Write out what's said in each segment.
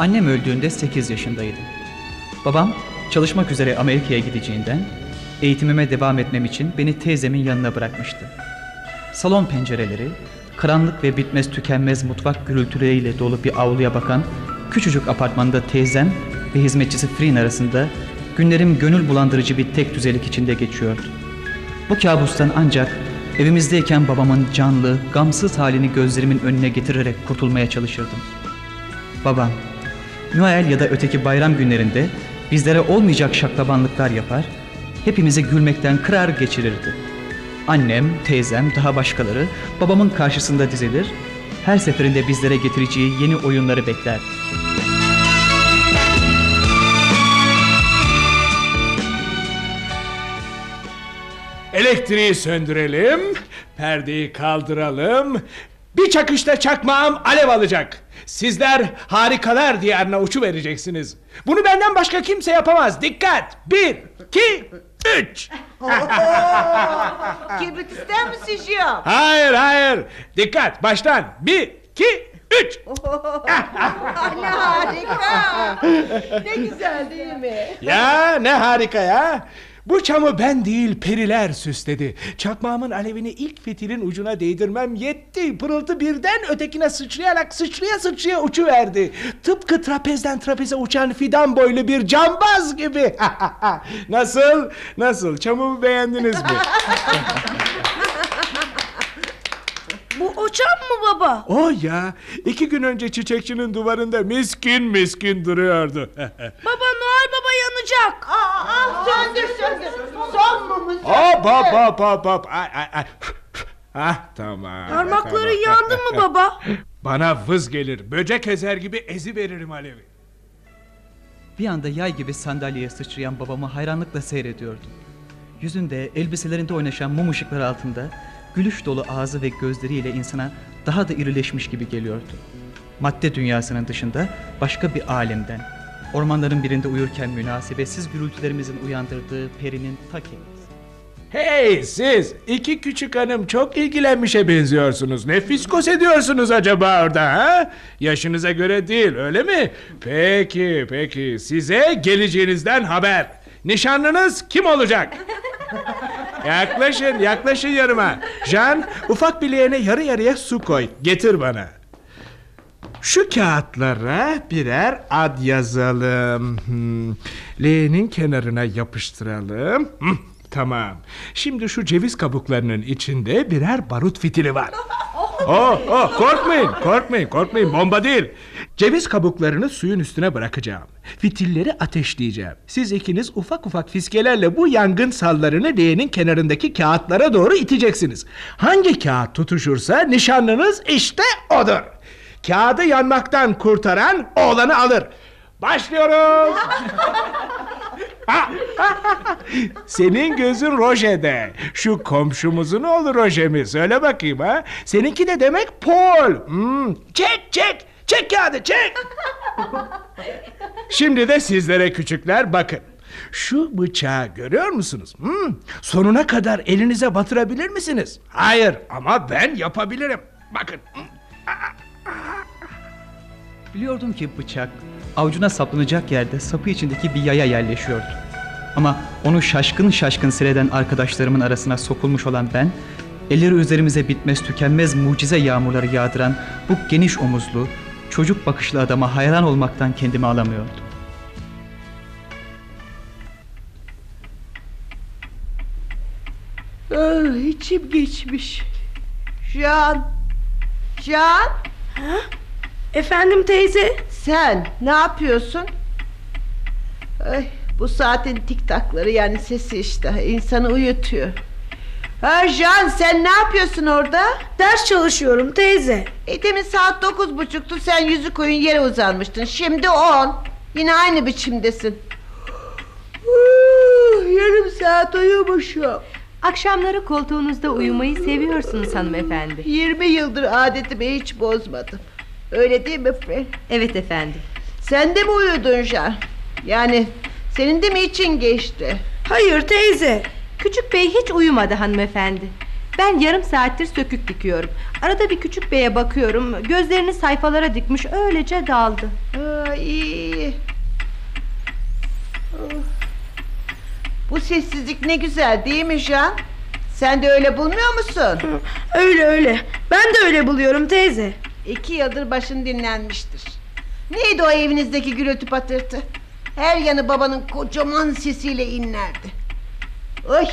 Annem öldüğünde 8 yaşındaydım. Babam çalışmak üzere Amerika'ya gideceğinden eğitimime devam etmem için beni teyzemin yanına bırakmıştı. Salon pencereleri, karanlık ve bitmez tükenmez mutfak gürültüleriyle dolu bir avluya bakan küçücük apartmanda teyzem ve hizmetçisi Frin arasında günlerim gönül bulandırıcı bir tek düzelik içinde geçiyordu. Bu kabustan ancak evimizdeyken babamın canlı, gamsız halini gözlerimin önüne getirerek kurtulmaya çalışırdım. Babam, Noel ya da öteki bayram günlerinde bizlere olmayacak şaklabanlıklar yapar, hepimizi gülmekten kırar geçirirdi. Annem, teyzem, daha başkaları babamın karşısında dizilir, her seferinde bizlere getireceği yeni oyunları beklerdi. Elektriği söndürelim, perdeyi kaldıralım. Bir çakışta çakmağım alev alacak. Sizler harikalar diyarına uçu vereceksiniz. Bunu benden başka kimse yapamaz. Dikkat! Bir, iki, üç. Kibrit ister misin Cihan? Hayır, hayır. Dikkat, baştan. Bir, iki, üç. ne harika. ne güzel değil mi? Ya ne harika ya. Bu çamı ben değil periler süsledi. Çakmağımın alevini ilk fitilin ucuna değdirmem yetti. Pırıltı birden ötekine sıçrayarak sıçraya sıçraya uçuverdi. Tıpkı trapezden trapeze uçan fidan boylu bir cambaz gibi. nasıl? Nasıl? Çamımı beğendiniz mi? Bu o çam mı baba? o ya. iki gün önce çiçekçinin duvarında miskin miskin duruyordu. Baba Noel Baba yanacak. Aa, aa, söndür söndür. Son mumu söndür. hop hop hop hop. Ay, ay, ay. Ah tamam. Parmakları tamam. yandı mı baba? Bana vız gelir. Böcek ezer gibi ezi veririm alevi. Bir anda yay gibi sandalyeye sıçrayan babamı hayranlıkla seyrediyordum. Yüzünde, elbiselerinde oynaşan mum ışıkları altında gülüş dolu ağzı ve gözleriyle insana daha da irileşmiş gibi geliyordu. Madde dünyasının dışında başka bir alemden, ormanların birinde uyurken münasebetsiz gürültülerimizin uyandırdığı perinin ta kendisi. Hey siz iki küçük hanım çok ilgilenmişe benziyorsunuz. Ne fiskos ediyorsunuz acaba orada ha? Yaşınıza göre değil öyle mi? Peki peki size geleceğinizden haber. Nişanlınız kim olacak? yaklaşın yaklaşın yanıma. Can ufak bileğine yarı yarıya su koy. Getir bana. Şu kağıtlara birer ad yazalım. Hmm. L'nin kenarına yapıştıralım. Hmm, Tamam. Şimdi şu ceviz kabuklarının içinde birer barut fitili var. Oh, oh, korkmayın, korkmayın, korkmayın. Bomba değil. Ceviz kabuklarını suyun üstüne bırakacağım. Fitilleri ateşleyeceğim. Siz ikiniz ufak ufak fiskelerle bu yangın sallarını L'nin kenarındaki kağıtlara doğru iteceksiniz. Hangi kağıt tutuşursa nişanlınız işte odur. Kağıdı yanmaktan kurtaran oğlanı alır. Başlıyoruz. Senin gözün Roje'de. Şu komşumuzun oğlu Roje mi? Söyle bakayım ha. Seninki de demek Paul. Hmm. Çek çek. Çek kağıdı çek. Şimdi de sizlere küçükler bakın. Şu bıçağı görüyor musunuz? Hmm. Sonuna kadar elinize batırabilir misiniz? Hayır ama ben yapabilirim. Bakın. Biliyordum ki bıçak avucuna saplanacak yerde sapı içindeki bir yaya yerleşiyordu. Ama onu şaşkın şaşkın seyreden arkadaşlarımın arasına sokulmuş olan ben, elleri üzerimize bitmez tükenmez mucize yağmurları yağdıran bu geniş omuzlu, çocuk bakışlı adama hayran olmaktan kendimi alamıyordum. Ah, içim geçmiş. Can. Can. Efendim teyze? Sen ne yapıyorsun? Ay, bu saatin tik takları yani sesi işte insanı uyutuyor. Ha Can sen ne yapıyorsun orada? Ders çalışıyorum teyze. E demin saat dokuz buçuktu sen yüzü koyun yere uzanmıştın. Şimdi on. Yine aynı biçimdesin. Uh, yarım saat uyumuşum. Akşamları koltuğunuzda uyumayı seviyorsunuz hanımefendi. 20 yıldır adetimi hiç bozmadım. Öyle değil mi Fred? Evet efendim. Sen de mi uyudun Can? Yani senin de mi için geçti? Hayır teyze. Küçük bey hiç uyumadı hanımefendi. Ben yarım saattir sökük dikiyorum. Arada bir küçük beye bakıyorum. Gözlerini sayfalara dikmiş öylece daldı. Aa, iyi. Oh. Bu sessizlik ne güzel değil mi Jean? Sen de öyle bulmuyor musun? Öyle öyle. Ben de öyle buluyorum teyze. İki yıldır başın dinlenmiştir. Neydi o evinizdeki gürültü patırtı? Her yanı babanın kocaman sesiyle inlerdi. Oy!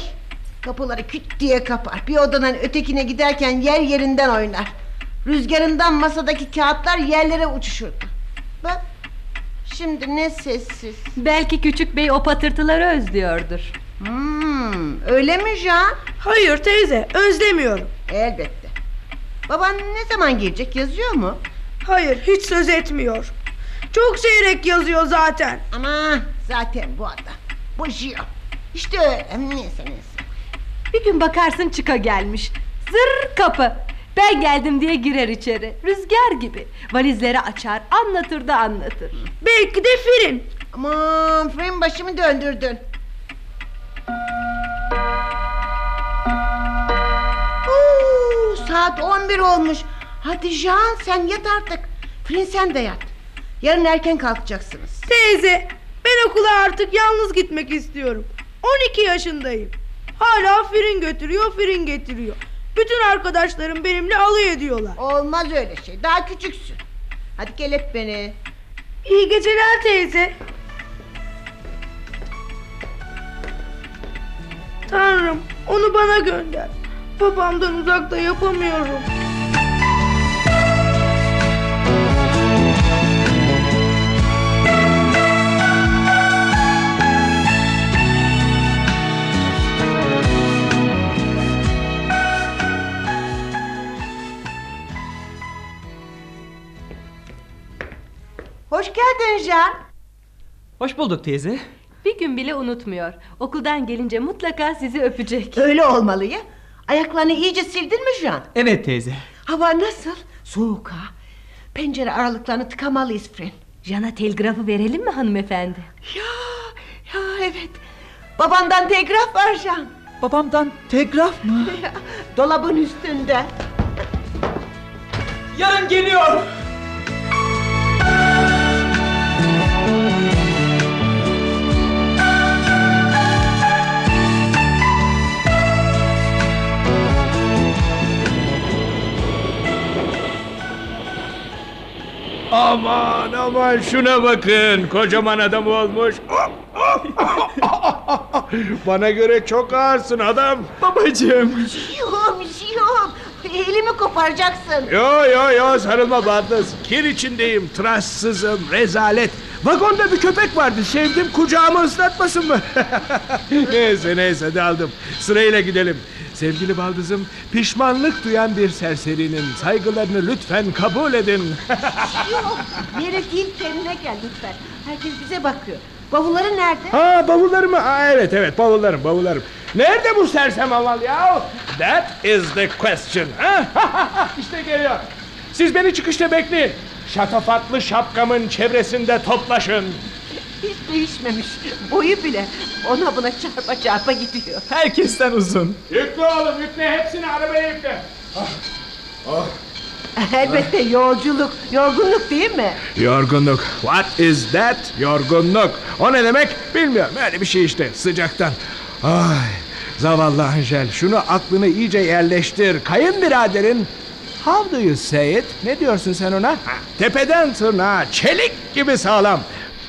Kapıları küt diye kapar. Bir odadan ötekine giderken yer yerinden oynar. Rüzgarından masadaki kağıtlar yerlere uçuşurdu. Bak, şimdi ne sessiz. Belki küçük bey o patırtıları özlüyordur. Hmm, öyle mi Jean? Hayır teyze özlemiyorum. Elbette. Baban ne zaman gelecek yazıyor mu? Hayır hiç söz etmiyor. Çok seyrek yazıyor zaten. Ama zaten bu adam. Boşuyor. İşte öyle. Neyse neyse. Bir gün bakarsın çıka gelmiş. Zır kapı. Ben geldim diye girer içeri. Rüzgar gibi. Valizleri açar, anlatır da anlatır. Belki de Firin. Aman fren başımı döndürdün. Saat 11 olmuş. Hadi Jean sen yat artık. Fren sen de yat. Yarın erken kalkacaksınız. Teyze ben okula artık yalnız gitmek istiyorum. 12 yaşındayım. Hala Firin götürüyor Firin getiriyor. Bütün arkadaşlarım benimle alay ediyorlar. Olmaz öyle şey. Daha küçüksün. Hadi gel öp beni. İyi geceler teyze. Tanrım onu bana gönder. Babamdan uzakta yapamıyorum. Hoş geldin Jean. Hoş bulduk teyze. Bir gün bile unutmuyor. Okuldan gelince mutlaka sizi öpecek. Öyle olmalı ya. Ayaklarını iyice sildin mi Jean? Evet teyze. Hava nasıl? Soğuk ha. Pencere aralıklarını tıkamalıyız Fren. Jana telgrafı verelim mi hanımefendi? Ya, ya evet. Babandan telgraf var Jean. Babamdan telgraf mı? Dolabın üstünde. Yarın geliyor. Aman aman şuna bakın. Kocaman adam olmuş. Bana göre çok ağırsın adam. Babacığım. Yok yok. Elimi koparacaksın. Yo yo yo sarılma Bardız. Kir içindeyim, tıraşsızım, rezalet. Vagonda bir köpek vardı, sevdim kucağımı ıslatmasın mı? neyse neyse daldım. Sırayla gidelim. Sevgili baldızım, pişmanlık duyan bir serserinin saygılarını lütfen kabul edin. Yok. Yere değil kendine gel lütfen. Herkes bize bakıyor. Bavulları nerede? ha bavullarım mı? Aa, evet evet bavullarım bavullarım. Nerede bu sersem aval ya? That is the question. işte geliyor. Siz beni çıkışta bekleyin. Şatafatlı şapkamın çevresinde toplaşın. Hiç değişmemiş. Boyu bile ona buna çarpa çarpa gidiyor. Herkesten uzun. Yükle oğlum yükle hepsini arabaya yükle. Elbette yolculuk, yorgunluk değil mi? Yorgunluk. What is that? Yorgunluk. O ne demek? Bilmiyorum. Öyle bir şey işte sıcaktan. Ay, zavallı Angel. Şunu aklını iyice yerleştir. Kayınbiraderin How do you say it? Ne diyorsun sen ona? Ha, tepeden tırnağa çelik gibi sağlam.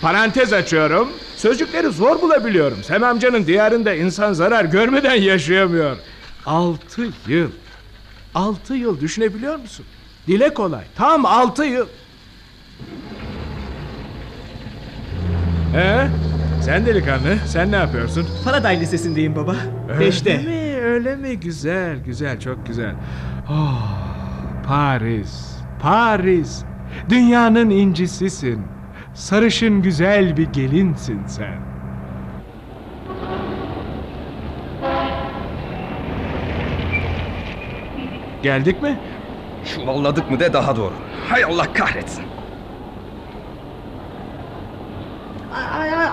Parantez açıyorum. Sözcükleri zor bulabiliyorum. Sem amcanın diyarında insan zarar görmeden yaşayamıyor. Altı yıl. Altı yıl düşünebiliyor musun? Dile kolay. Tam altı yıl. Ee, sen delikanlı, sen ne yapıyorsun? Faraday Lisesi'ndeyim baba. Öyle Beşte. mi? Öyle mi? Güzel, güzel, çok güzel. Oh, Paris, Paris. Dünyanın incisisin. Sarışın güzel bir gelinsin sen. Geldik mi? Çuvalladık mı de daha doğru. Hay Allah kahretsin. Ay, ay, ay,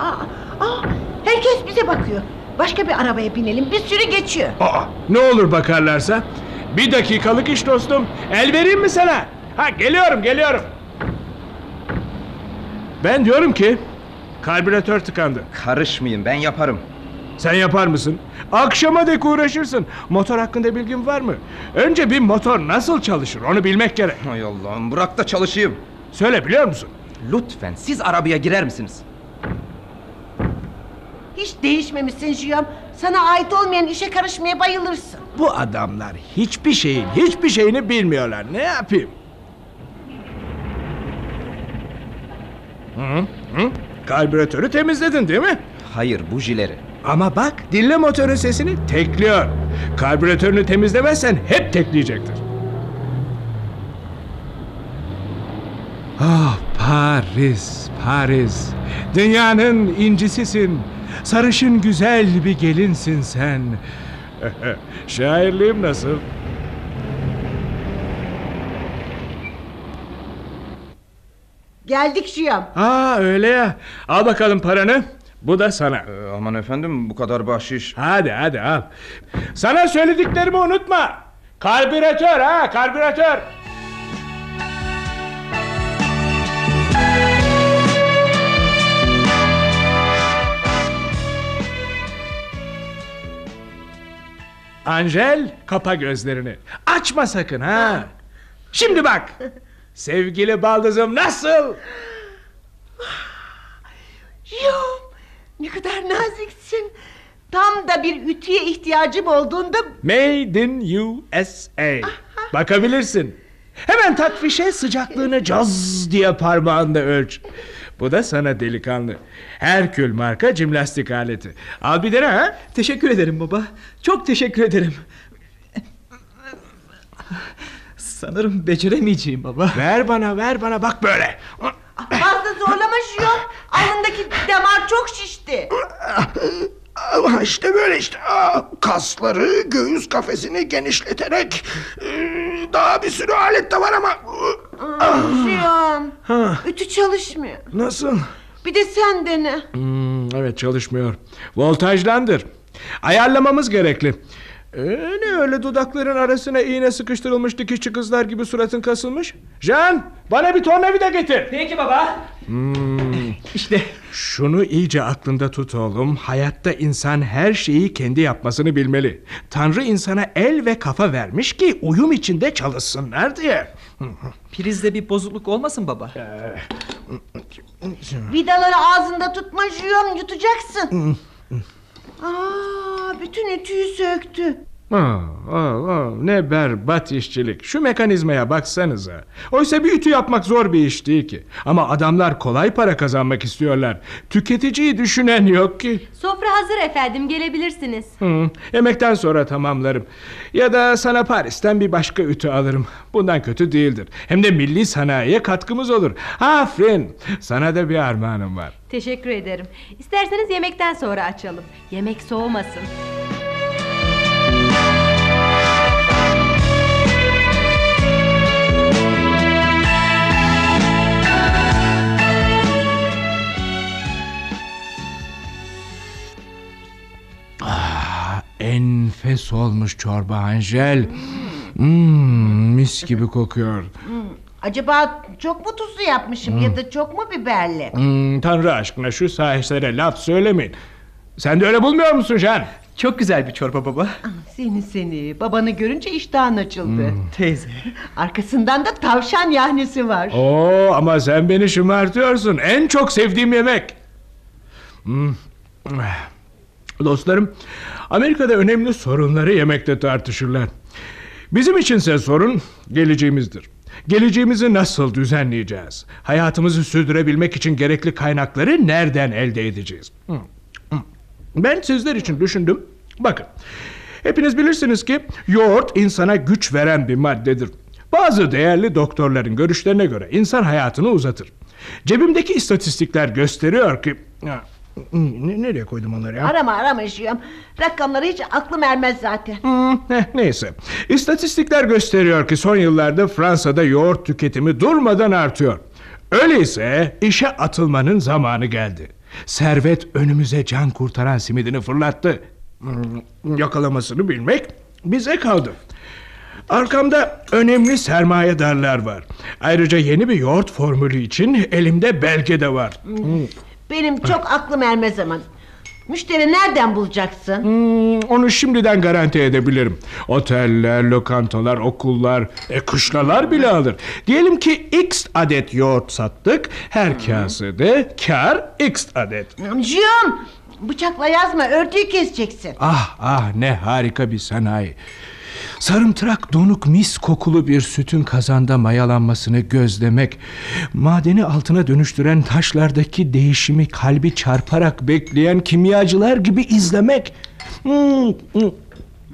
ay, herkes bize bakıyor. Başka bir arabaya binelim. Bir sürü geçiyor. Aa, ne olur bakarlarsa. Bir dakikalık iş dostum. El vereyim mi sana? Ha geliyorum geliyorum. Ben diyorum ki karbüratör tıkandı. Karışmayın ben yaparım. Sen yapar mısın? Akşama dek uğraşırsın. Motor hakkında bilgin var mı? Önce bir motor nasıl çalışır onu bilmek gerek. Hay Allah'ım bırak da çalışayım. Söyle biliyor musun? Lütfen siz arabaya girer misiniz? Hiç değişmemişsin Jiyom. Sana ait olmayan işe karışmaya bayılırsın. Bu adamlar hiçbir şeyin hiçbir şeyini bilmiyorlar. Ne yapayım? Hı hı. Karbüratörü temizledin değil mi? Hayır bujileri. Ama bak dinle motorun sesini tekliyor. Karbüratörünü temizlemezsen hep tekleyecektir. Ah Paris, Paris. Dünyanın incisisin. Sarışın güzel bir gelinsin sen. Şairliğim nasıl? Geldik Jiyom. Aa öyle ya. Al bakalım paranı. Bu da sana. Ee, aman efendim bu kadar bahşiş. Hadi hadi al. Sana söylediklerimi unutma. Karbüratör ha karbüratör. Angel kapa gözlerini. Açma sakın ha. Şimdi bak. Sevgili baldızım nasıl? Jiyom ne kadar naziksin. Tam da bir ütüye ihtiyacım olduğunda Made in USA. Bakabilirsin. Hemen tak fişe sıcaklığını caz diye parmağında ölç. Bu da sana delikanlı. Herkül marka cimnastik aleti. Al bir dene ha. Teşekkür ederim baba. Çok teşekkür ederim. Sanırım beceremeyeceğim baba. Ver bana ver bana bak böyle. fazla zorlama Jiyom. Alnındaki damar çok şişti. İşte böyle işte. Kasları, göğüs kafesini genişleterek e, daha bir sürü alet de var ama Jiyom. Ütü çalışmıyor. Nasıl? Bir de sen dene. Hmm, evet çalışmıyor. Voltajlandır. Ayarlamamız gerekli. Ee, ne öyle dudakların arasına iğne sıkıştırılmış dikişçi kızlar gibi suratın kasılmış? Can bana bir tornavida getir. Peki baba. İşte Şunu iyice aklında tut oğlum. Hayatta insan her şeyi kendi yapmasını bilmeli. Tanrı insana el ve kafa vermiş ki uyum içinde çalışsınlar diye. prizde bir bozukluk olmasın baba. Vidaları ağzında tutma Jiyom yutacaksın. Aa, bütün ütüyü söktü. Aa, aa, aa, ne berbat işçilik. Şu mekanizmaya baksanıza. Oysa bir ütü yapmak zor bir iş değil ki. Ama adamlar kolay para kazanmak istiyorlar. Tüketiciyi düşünen yok ki. Sofra hazır efendim gelebilirsiniz. Hı, yemekten sonra tamamlarım. Ya da sana Paris'ten bir başka ütü alırım. Bundan kötü değildir. Hem de milli sanayiye katkımız olur. Aferin. Sana da bir armağanım var. Teşekkür ederim. İsterseniz yemekten sonra açalım. Yemek soğumasın. Enfes olmuş çorba Angel. Hmm, mis gibi kokuyor. Acaba çok mu tuzlu yapmışım ya da çok mu biberli? Hmm, Tanrı aşkına şu sahislere laf söylemeyin. Sen de öyle bulmuyor musun Can? Çok güzel bir çorba baba. Seni seni babanı görünce iştahın açıldı. Teyze. Arkasından da tavşan yahnesi var. Oo ama sen beni şımartıyorsun. En çok sevdiğim yemek. Hmm. Dostlarım, Amerika'da önemli sorunları yemekte tartışırlar. Bizim içinse sorun geleceğimizdir. Geleceğimizi nasıl düzenleyeceğiz? Hayatımızı sürdürebilmek için gerekli kaynakları nereden elde edeceğiz? Ben sizler için düşündüm. Bakın, hepiniz bilirsiniz ki yoğurt insana güç veren bir maddedir. Bazı değerli doktorların görüşlerine göre insan hayatını uzatır. Cebimdeki istatistikler gösteriyor ki... Ya, ne- nereye koydum onları ya? Arama arama Jiyom. Rakamları hiç aklım ermez zaten. Hmm, eh, neyse. İstatistikler gösteriyor ki son yıllarda Fransa'da yoğurt tüketimi durmadan artıyor. Öyleyse işe atılmanın zamanı geldi. Servet önümüze can kurtaran simidini fırlattı. Hmm, Yakalamasını bilmek bize kaldı. Arkamda önemli sermayedarlar var. Ayrıca yeni bir yoğurt formülü için elimde belge de var. Benim çok aklım ermez ama. Müşteri nereden bulacaksın? Hmm, onu şimdiden garanti edebilirim. Oteller, lokantalar, okullar, e, kışlalar bile alır. Diyelim ki X adet yoğurt sattık. Her kasede kar X adet. Amcığım bıçakla yazma örtüyü keseceksin. Ah ah ne harika bir sanayi. Sarımtırak donuk mis kokulu bir sütün kazanda mayalanmasını gözlemek, madeni altına dönüştüren taşlardaki değişimi kalbi çarparak bekleyen kimyacılar gibi izlemek. Hmm, hmm.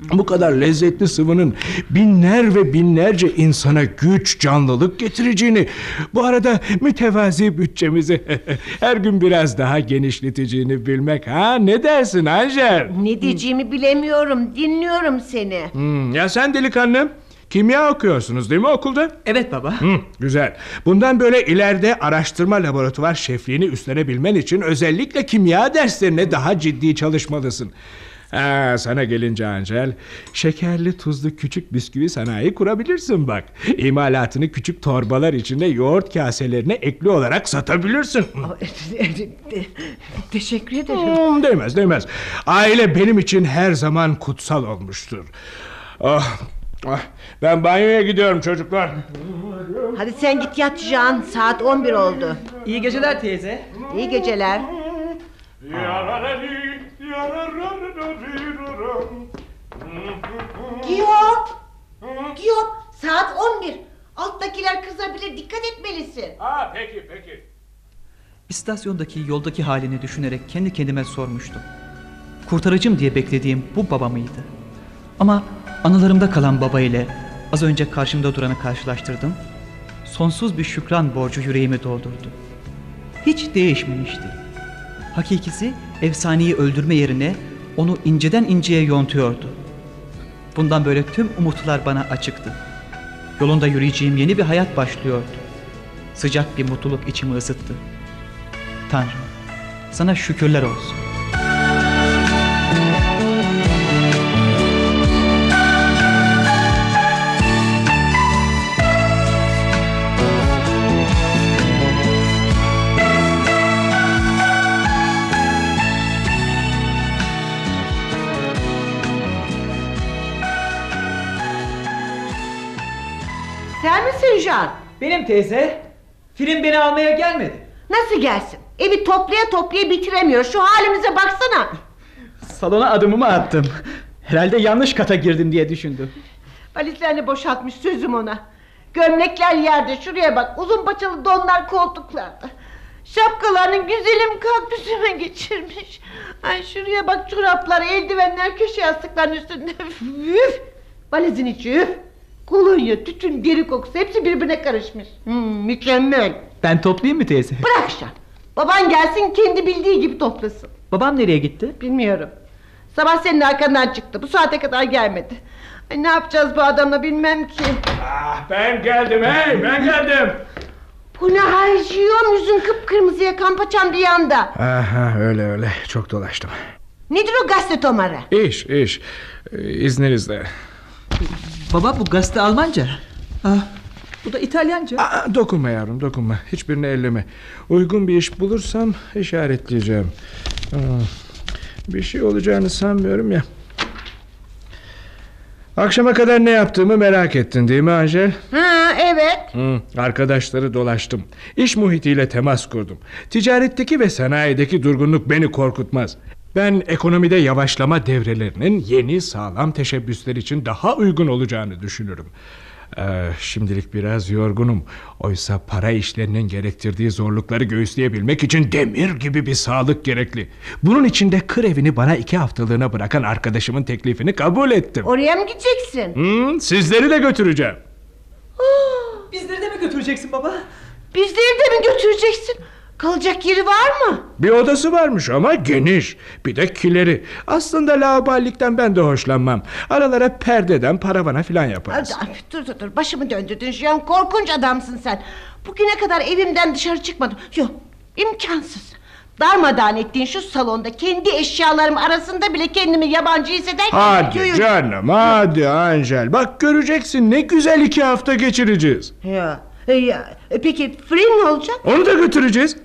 Bu kadar lezzetli sıvının binler ve binlerce insana güç, canlılık getireceğini, bu arada mütevazi bütçemizi her gün biraz daha genişleteceğini bilmek ha ne dersin Anjer? Ne diyeceğimi bilemiyorum. Dinliyorum seni. Hmm, ya sen delikanlı kimya okuyorsunuz değil mi okulda? Evet baba. Hı, güzel. Bundan böyle ileride araştırma laboratuvar şefliğini üstlenebilmen için özellikle kimya derslerine daha ciddi çalışmalısın. Ha, sana gelince Angel, şekerli tuzlu küçük bisküvi sanayi kurabilirsin bak. İmalatını küçük torbalar içinde yoğurt kaselerine ekli olarak satabilirsin. Teşekkür ederim. Hmm, değmez değmez. Aile benim için her zaman kutsal olmuştur. Ah, ah, ben banyoya gidiyorum çocuklar. Hadi sen git yat Can. Saat 11 oldu. İyi geceler teyze. İyi geceler. Giyom. Giyom. Saat 11. Alttakiler kızabilir. Dikkat etmelisin. Ha peki peki. İstasyondaki yoldaki halini düşünerek kendi kendime sormuştum. Kurtarıcım diye beklediğim bu baba mıydı? Ama anılarımda kalan baba ile az önce karşımda duranı karşılaştırdım. Sonsuz bir şükran borcu yüreğimi doldurdu. Hiç değişmemişti. Hakikisi efsaneyi öldürme yerine onu inceden inceye yontuyordu. Bundan böyle tüm umutlar bana açıktı. Yolunda yürüyeceğim yeni bir hayat başlıyordu. Sıcak bir mutluluk içimi ısıttı. Tanrım, sana şükürler olsun. Benim teyze, film beni almaya gelmedi. Nasıl gelsin? Evi toplaya toplaya bitiremiyor. Şu halimize baksana. Salona adımımı attım. Herhalde yanlış kata girdim diye düşündüm. Valizlerini boşaltmış sözüm ona. Gömlekler yerde şuraya bak. Uzun paçalı donlar koltuklarda. Şapkalarını güzelim kaktüsüme geçirmiş. Ay şuraya bak çoraplar, eldivenler köşe yastıkların üstünde. Üf! Valizin içi üf! Kolonya, tütün, deri kokusu hepsi birbirine karışmış. Hmm, mükemmel. Ben toplayayım mı teyze? Bırak Şan. Baban gelsin kendi bildiği gibi toplasın. Babam nereye gitti? Bilmiyorum. Sabah senin arkandan çıktı. Bu saate kadar gelmedi. Ay ne yapacağız bu adamla bilmem ki. Ah, ben geldim hey ben geldim. Bu ne harcıyor? Yüzün kıpkırmızı yakan paçam bir yanda. Aha öyle öyle çok dolaştım. Nedir o gazete tomarı? İş iş Ee, izninizle. Baba bu gazete Almanca. Ah, bu da İtalyanca. Aa, dokunma yavrum dokunma hiçbirini elleme. Uygun bir iş bulursam işaretleyeceğim. Aa, bir şey olacağını sanmıyorum ya. Akşama kadar ne yaptığımı merak ettin değil mi Angel? Ha evet. Hı, arkadaşları dolaştım. İş muhitiyle temas kurdum. Ticaretteki ve sanayideki durgunluk beni korkutmaz. Ben ekonomide yavaşlama devrelerinin yeni sağlam teşebbüsler için daha uygun olacağını düşünürüm. Ee, şimdilik biraz yorgunum. Oysa para işlerinin gerektirdiği zorlukları göğüsleyebilmek için demir gibi bir sağlık gerekli. Bunun için de kır evini bana iki haftalığına bırakan arkadaşımın teklifini kabul ettim. Oraya mı gideceksin? Hı, sizleri de götüreceğim. Bizleri de mi götüreceksin baba? Bizleri de mi götüreceksin? Kalacak yeri var mı? Bir odası varmış ama geniş. Bir de kileri. Aslında laubalilikten ben de hoşlanmam. Aralara perdeden paravana filan yaparız. Ay, dur dur dur başımı döndürdün şu an korkunç adamsın sen. Bugüne kadar evimden dışarı çıkmadım. Yok imkansız. Darmadağın ettiğin şu salonda kendi eşyalarım arasında bile kendimi yabancı hissederken... Hadi Yürü. canım hadi Angel. Bak göreceksin ne güzel iki hafta geçireceğiz. Ya, ya, e, peki Frin ne olacak? Onu da götüreceğiz.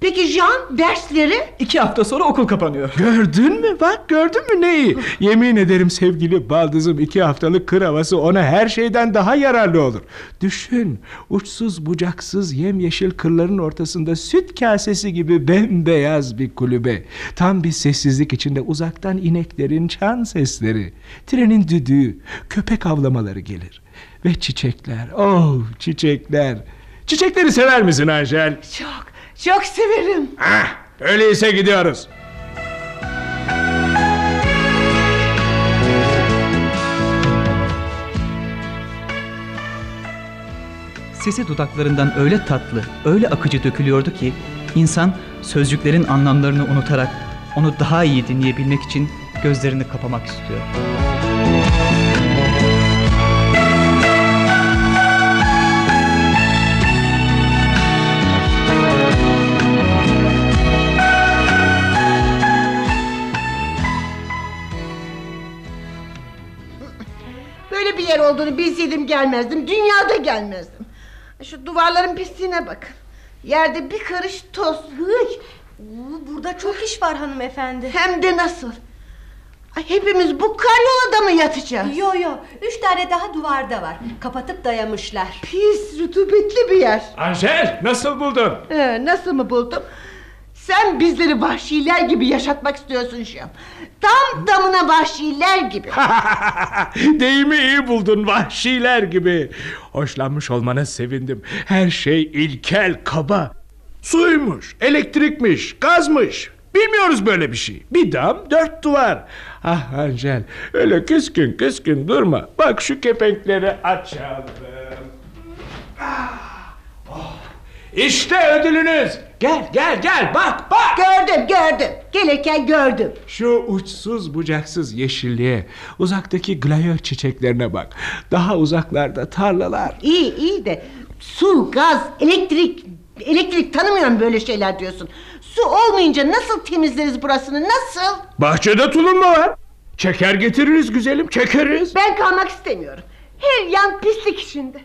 Peki Jean dersleri? İki hafta sonra okul kapanıyor. Gördün mü bak gördün mü neyi? Yemin ederim sevgili baldızım iki haftalık kır havası ona her şeyden daha yararlı olur. Düşün uçsuz bucaksız yemyeşil kırların ortasında süt kasesi gibi bembeyaz bir kulübe. Tam bir sessizlik içinde uzaktan ineklerin çan sesleri, trenin düdüğü, köpek avlamaları gelir. Ve çiçekler, oh çiçekler. Çiçekleri sever misin Angel? Çok, çok severim. Hah, öyleyse gidiyoruz. Sesi dudaklarından öyle tatlı, öyle akıcı dökülüyordu ki insan sözcüklerin anlamlarını unutarak onu daha iyi dinleyebilmek için gözlerini kapamak istiyor. Böyle bir yer olduğunu bilseydim gelmezdim. Dünyada gelmezdim. Şu duvarların pisliğine bakın. Yerde bir karış toz. Hıy. Burada çok iş var hanımefendi. Hem de nasıl? Ay, hepimiz bu karyolada mı yatacağız? Yo yo üç tane daha duvarda var. Kapatıp dayamışlar. Pis, rutubetli bir yer. Angel nasıl buldun? Ee, nasıl mı buldum? Sen bizleri vahşiler gibi yaşatmak istiyorsun şu an. Tam tamına vahşiler gibi. Deyimi iyi buldun vahşiler gibi. Hoşlanmış olmana sevindim. Her şey ilkel kaba. Suymuş, elektrikmiş, gazmış. Bilmiyoruz böyle bir şey. Bir dam dört duvar. Ah Angel öyle küskün küskün durma. Bak şu kepenkleri açalım. Ah, oh. İşte ödülünüz. Gel gel gel bak bak. gördüm, gördüm. Gelirken gördüm. Şu uçsuz bucaksız yeşilliğe, uzaktaki glayo çiçeklerine bak. Daha uzaklarda tarlalar. İyi, iyi de su, gaz, elektrik, elektrik tanımıyorum böyle şeyler diyorsun. Su olmayınca nasıl temizleriz burasını, nasıl? Bahçede tulumba var. Çeker getiririz güzelim, çekeriz. Ben kalmak istemiyorum. Her yan pislik içinde.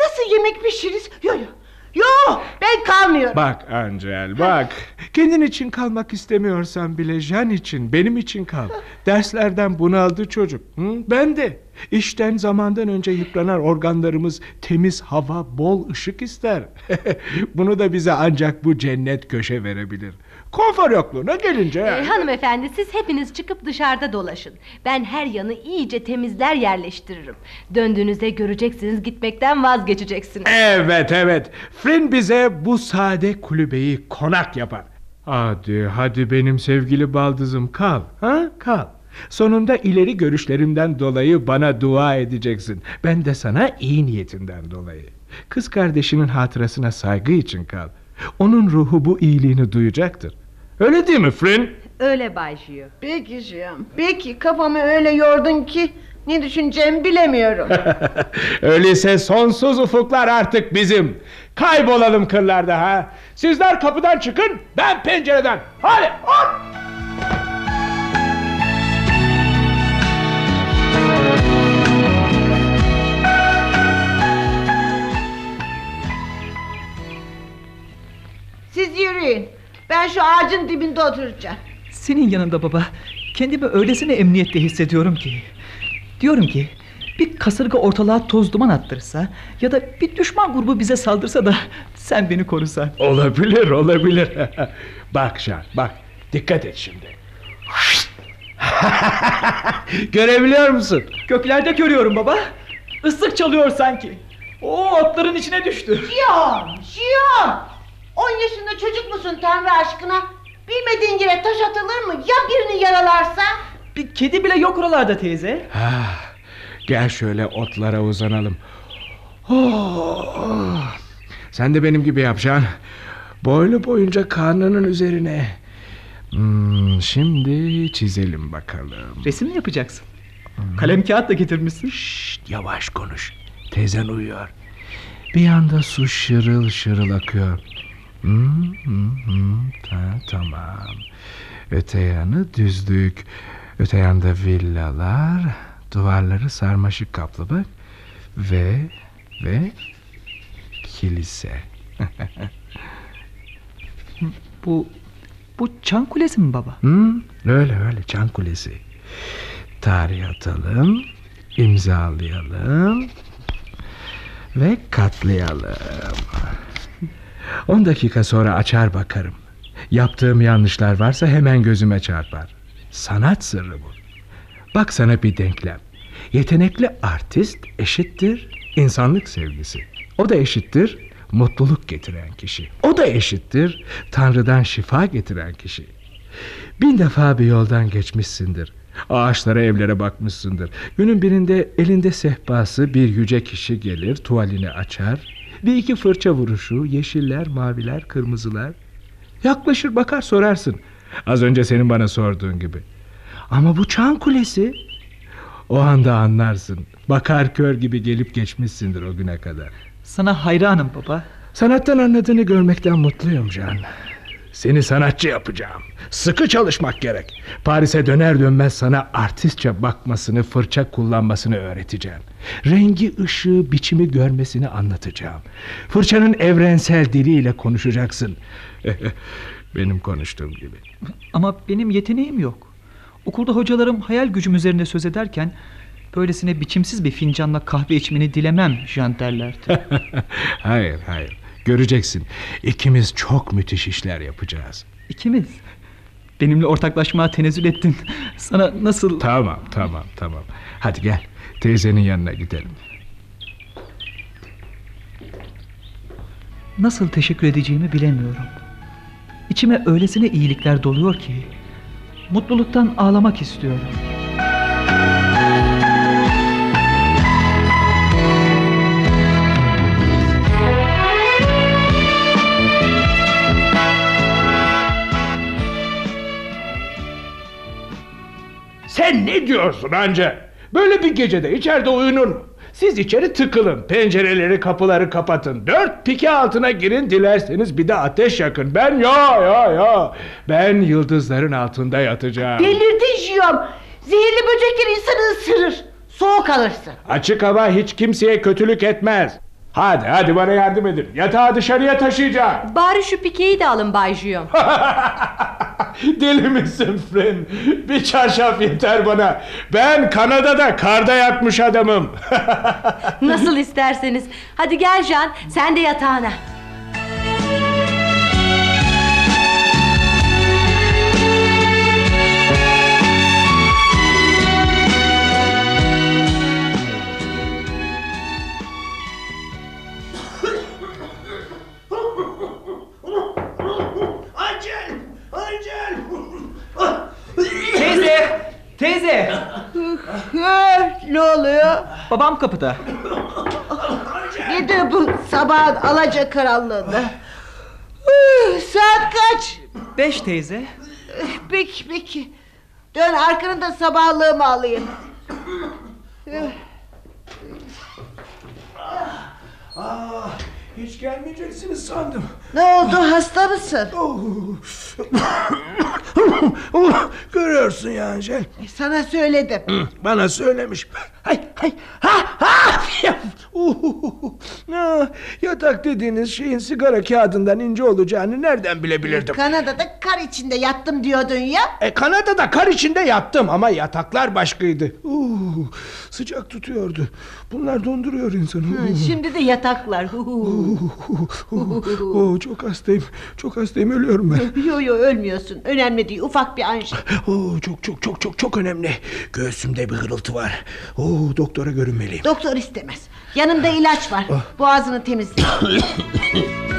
Nasıl yemek pişiririz? Yo yo. Yo ben kalmıyorum. Bak Angel bak. Kendin için kalmak istemiyorsan bile Jan için, benim için kal. Derslerden bunaldı çocuk. Hı? Ben de. İşten zamandan önce yıpranan organlarımız temiz hava, bol ışık ister. Bunu da bize ancak bu cennet köşe verebilir. Konfor yokluğuna gelince... Ee, hanımefendi siz hepiniz çıkıp dışarıda dolaşın. Ben her yanı iyice temizler yerleştiririm. Döndüğünüzde göreceksiniz gitmekten vazgeçeceksiniz. Evet evet. Flynn bize bu sade kulübeyi konak yapar. Hadi hadi benim sevgili baldızım kal. Ha kal. Sonunda ileri görüşlerimden dolayı bana dua edeceksin. Ben de sana iyi niyetinden dolayı. Kız kardeşinin hatırasına saygı için kal. Onun ruhu bu iyiliğini duyacaktır. Öyle değil mi Flynn? Öyle Bay Gio. Peki Şiyan. Peki kafamı öyle yordun ki ne düşüneceğimi bilemiyorum. Öyleyse sonsuz ufuklar artık bizim. Kaybolalım kırlarda ha. Sizler kapıdan çıkın, ben pencereden. Hadi. hop! Siz yürüyün. Ben şu ağacın dibinde oturacağım. Senin yanında baba kendimi öylesine emniyette hissediyorum ki. Diyorum ki bir kasırga ortalığa toz duman attırsa ya da bir düşman grubu bize saldırsa da sen beni korusan. Olabilir, olabilir. bak Şan, bak. Dikkat et şimdi. Görebiliyor musun? Göklerde görüyorum baba. Islık çalıyor sanki. O otların içine düştü. Şiyan! Şiyan! 10 yaşında çocuk musun Tanrı aşkına? Bilmediğin yere taş atılır mı? Ya birini yaralarsa? Bir kedi bile yok oralarda teyze. Ah, gel şöyle otlara uzanalım. Oh, Sen de benim gibi yapacaksın. Boylu boyunca karnının üzerine. Hmm, şimdi çizelim bakalım. Resim mi yapacaksın? Kalem kağıt da getirmişsin. Şşt, yavaş konuş. Teyzen uyuyor. Bir yanda su şırıl şırıl akıyor. Hmm, hmm, hmm. tamam. Öte yanı düzlük. Öte yanda villalar. Duvarları sarmaşık kaplı bak. Ve ve kilise. Bu bu çan kulesi mi baba? Hı, öyle öyle çan kulesi. Tarih atalım, imzalayalım ve katlayalım. 10 dakika sonra açar bakarım. Yaptığım yanlışlar varsa hemen gözüme çarpar. Sanat sırrı bu. Bak sana bir denklem. Yetenekli artist eşittir insanlık sevgisi. O da eşittir mutluluk getiren kişi. O da eşittir Tanrı'dan şifa getiren kişi. Bin defa bir yoldan geçmişsindir. Ağaçlara evlere bakmışsındır. Günün birinde elinde sehpası bir yüce kişi gelir tuvalini açar. Bir iki fırça vuruşu yeşiller maviler kırmızılar. Yaklaşır bakar sorarsın. Az önce senin bana sorduğun gibi. Ama bu çan kulesi o anda anlarsın. Bakar kör gibi gelip geçmişsindir o güne kadar. Sana hayranım baba. Sanattan anladığını görmekten mutluyum Can. Seni sanatçı yapacağım. Sıkı çalışmak gerek. Paris'e döner dönmez sana artistçe bakmasını, fırça kullanmasını öğreteceğim. Rengi, ışığı, biçimi görmesini anlatacağım. Fırçanın evrensel diliyle konuşacaksın. Benim konuştuğum gibi. Ama benim yeteneğim yok. Okulda hocalarım hayal gücüm üzerinde söz ederken böylesine biçimsiz bir fincanla kahve içmeni dilemem Jean derlerdi. hayır, hayır. Göreceksin. İkimiz çok müthiş işler yapacağız. İkimiz. Benimle ortaklaşmaya tenezzül ettin. Sana nasıl... Tamam, tamam, tamam. Hadi gel. Teyzenin yanına gidelim. Nasıl teşekkür edeceğimi bilemiyorum. İçime öylesine iyilikler doluyor ki mutluluktan ağlamak istiyorum. Sen ne diyorsun anca? Böyle bir gecede içeride uyunur mu? Siz içeri tıkılın, pencereleri kapıları kapatın, dört pike altına girin dilerseniz bir de ateş yakın. Ben ya ya ya, ben yıldızların altında yatacağım. Delirdin Jiyom. Zehirli böcekler insanı ısırır. Soğuk alırsın. Açık hava hiç kimseye kötülük etmez. Hadi hadi bana yardım edin. Yatağı dışarıya taşıyacağım. Bari şu pikeyi de alın Bay Jiyom. Deli misin Fren? Bir çarşaf yeter bana. Ben Kanada'da karda yatmış adamım. Nasıl isterseniz. Hadi gel Can sen de yatağına. Teyze! Ne oluyor? Babam kapıda. Nedir bu sabahın alaca karanlığında? Saat kaç? Beş teyze. Peki peki. Dön arkanı da sabahlığımı alayım. Ah, hiç gelmeyeceksiniz sandım. Ne oldu hasta mısın? Oh, görüyorsun ya Angel. E, Sana söyledim. Bana söylemiş. Hay hay ha ha. Yatak dediğiniz şeyin sigara kağıdından ince olacağını nereden bilebilirdim? Kanada'da kar içinde yattım diyordun ya. E, Kanada'da kar içinde yattım ama yataklar başkaydı. Uh, sıcak tutuyordu. Bunlar donduruyor insanı. Hı, Şimdi de yataklar. Hu Oh, çok hastayım. Çok hastayım. Ölüyorum ben. Yo yo ölmüyorsun. Önemli değil. Ufak bir anji. Oh, çok çok çok çok çok önemli. Göğsümde bir hırıltı var. Oh, doktora görünmeliyim. Doktor istemez. Yanımda ilaç var. Boğazını temizle.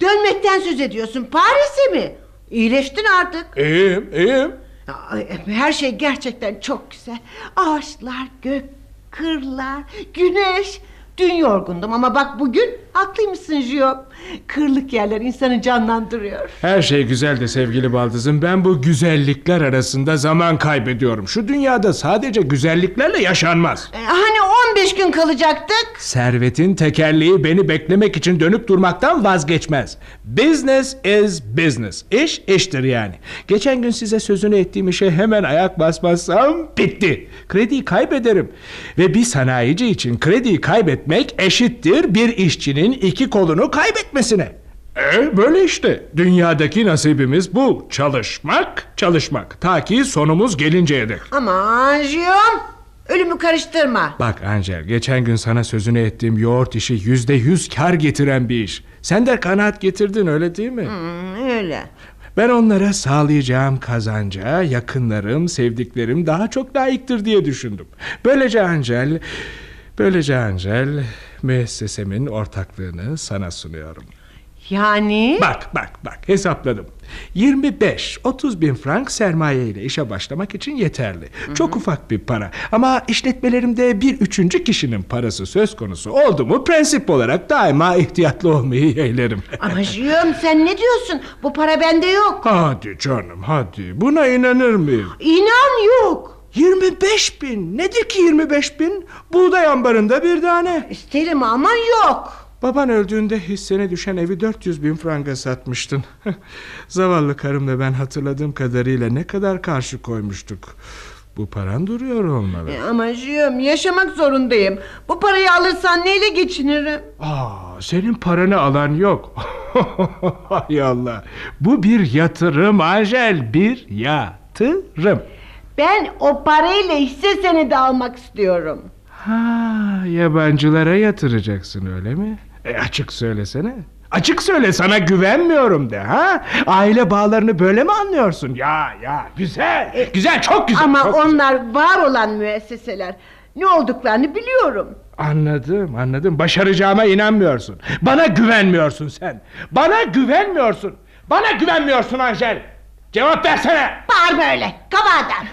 Dönmekten söz ediyorsun. Paris'e mi? İyileştin artık. İyiyim, iyiyim. E, Her şey gerçekten çok güzel. Ağaçlar, gök, kırlar, güneş. Dün yorgundum ama bak bugün haklıymışsın Jio. Kırlık yerler insanı canlandırıyor. Her şey güzel de sevgili baldızım ben bu güzellikler arasında zaman kaybediyorum. Şu dünyada sadece güzelliklerle yaşanmaz. E, hani 15 gün kalacaktık? Servetin tekerleği beni beklemek için dönüp durmaktan vazgeçmez. Business is business. İş iştir yani. Geçen gün size sözünü ettiğim işe hemen ayak basmazsam bitti. Krediyi kaybederim. Ve bir sanayici için krediyi kaybetmek eşittir bir işçinin iki kolunu kaybetmesine. E, böyle işte. Dünyadaki nasibimiz bu. Çalışmak, çalışmak. Ta ki sonumuz gelinceye dek. Aman Jio. Ölümü karıştırma. Bak Angel, geçen gün sana sözünü ettiğim yoğurt işi yüzde yüz kar getiren bir iş. Sen de kanaat getirdin öyle değil mi? Hmm, öyle. Ben onlara sağlayacağım kazanca yakınlarım, sevdiklerim daha çok layıktır diye düşündüm. Böylece Angel, böylece Angel müessesemin ortaklığını sana sunuyorum. Yani? Bak bak bak hesapladım. 25-30 bin frank sermaye ile işe başlamak için yeterli. Çok ufak bir para. Ama işletmelerimde bir üçüncü kişinin parası söz konusu oldu mu prensip olarak daima ihtiyatlı olmayı yeğlerim. Ama Jio sen ne diyorsun? Bu para bende yok. hadi canım hadi buna inanır mıyım? İnan yok. 25 bin nedir ki 25 bin? Buğday ambarında bir tane. İsterim ama yok. Baban öldüğünde hissene düşen evi 400 bin franga satmıştın. Zavallı karımla ben hatırladığım kadarıyla ne kadar karşı koymuştuk. Bu paran duruyor olmalı. E, ama Jio yaşamak zorundayım. Bu parayı alırsan neyle geçinirim? Aa, senin paranı alan yok. Hay Allah. Bu bir yatırım Angel. Bir yatırım. Ben o parayla hisse senedi almak istiyorum. Ha, yabancılara yatıracaksın öyle mi? E, açık söylesene. Açık söyle sana güvenmiyorum de ha? Aile bağlarını böyle mi anlıyorsun? Ya ya güzel. güzel çok güzel. Ama çok güzel. onlar var olan müesseseler. Ne olduklarını biliyorum. Anladım anladım. Başaracağıma inanmıyorsun. Bana güvenmiyorsun sen. Bana güvenmiyorsun. Bana güvenmiyorsun Angel. Cevap versene. Bağırma öyle. Kabahaten.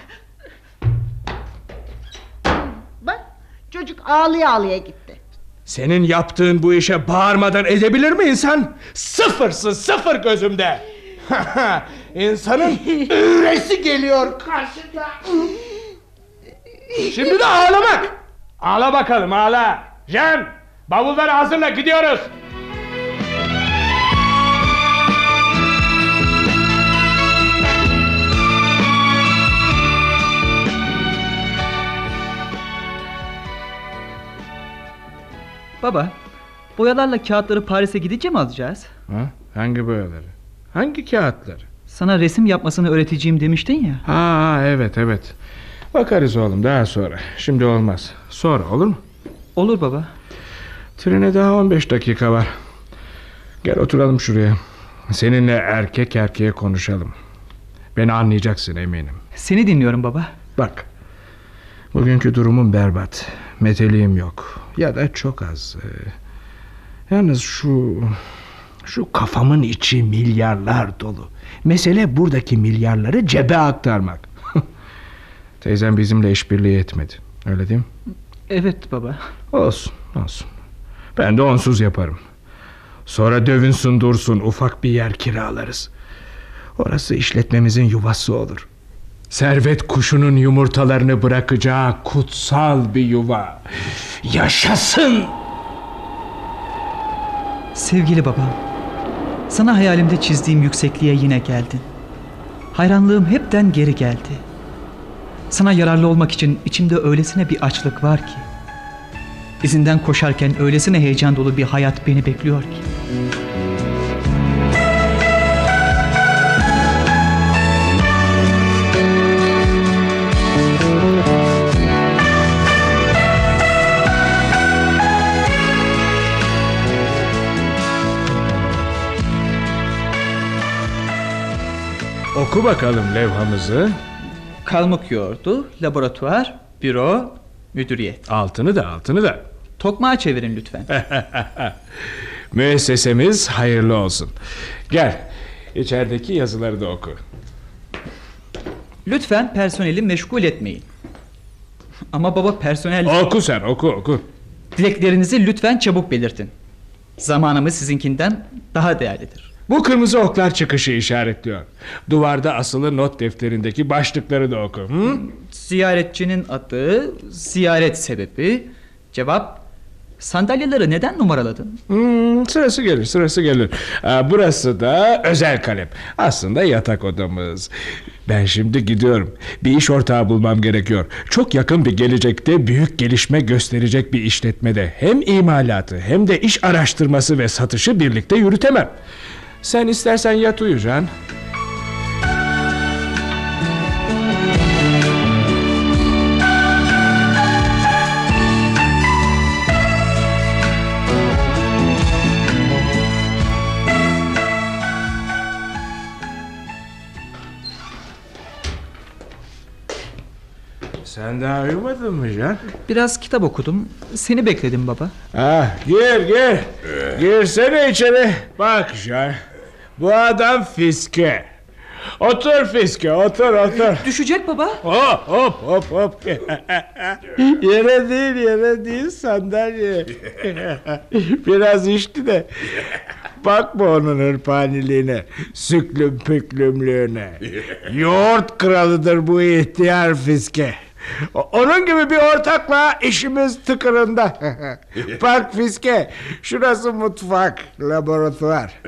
Çocuk ağlaya ağlaya gitti. Senin yaptığın bu işe bağırmadan edebilir mi insan? Sıfırsın sıfır gözümde. İnsanın üresi geliyor karşıda. Şimdi de ağlamak. Ağla bakalım ağla. Jen bavulları hazırla gidiyoruz. Baba, boyalarla kağıtları Paris'e gidince mi alacağız? Ha? Hangi boyaları? Hangi kağıtları? Sana resim yapmasını öğreteceğim demiştin ya. Ha evet evet. Bakarız oğlum daha sonra. Şimdi olmaz. Sonra olur mu? Olur baba. Trene daha 15 dakika var. Gel oturalım şuraya. Seninle erkek erkeğe konuşalım. Beni anlayacaksın eminim. Seni dinliyorum baba. Bak. Bugünkü durumum berbat. Meteliğim yok. Ya da çok az. Ee, Yalnız şu... Şu kafamın içi milyarlar dolu. Mesele buradaki milyarları cebe aktarmak. Teyzem bizimle işbirliği etmedi. Öyle değil mi? Evet baba. Olsun, olsun. Ben de onsuz yaparım. Sonra dövünsün dursun ufak bir yer kiralarız. Orası işletmemizin yuvası olur. Servet kuşunun yumurtalarını bırakacağı kutsal bir yuva. Yaşasın! Sevgili babam. Sana hayalimde çizdiğim yüksekliğe yine geldin. Hayranlığım hepten geri geldi. Sana yararlı olmak için içimde öylesine bir açlık var ki. İzinden koşarken öylesine heyecan dolu bir hayat beni bekliyor ki. Oku bakalım levhamızı. Kalmık yoğurdu, laboratuvar, büro, müdüriyet. Altını da altını da. Tokmağa çevirin lütfen. Müessesemiz hayırlı olsun. Gel. İçerideki yazıları da oku. Lütfen personeli meşgul etmeyin. Ama baba personel... Oku sen oku oku. Dileklerinizi lütfen çabuk belirtin. Zamanımız sizinkinden daha değerlidir. Bu kırmızı oklar çıkışı işaretliyor. Duvarda asılı not defterindeki başlıkları da oku. Hı? Ziyaretçinin adı, ziyaret sebebi, cevap sandalyeleri neden numaraladın? Hmm, sırası gelir, sırası gelir. Aa, burası da özel kalem. Aslında yatak odamız. Ben şimdi gidiyorum. Bir iş ortağı bulmam gerekiyor. Çok yakın bir gelecekte büyük gelişme gösterecek bir işletmede hem imalatı hem de iş araştırması ve satışı birlikte yürütemem. Sen istersen yat uyu Can. Sen daha uyumadın mı Can? Biraz kitap okudum. Seni bekledim baba. Ah, gir gir. Girsene içeri. Bak Can. Bu adam fiske. Otur fiske otur otur. Düşecek baba. Hop hop hop hop. yere değil yere değil sandalye. Biraz içti de. Bakma onun hırpaniliğine. Süklüm püklümlüğüne. Yoğurt kralıdır bu ihtiyar fiske. Onun gibi bir ortakla işimiz tıkırında. Bak fiske, şurası mutfak, laboratuvar.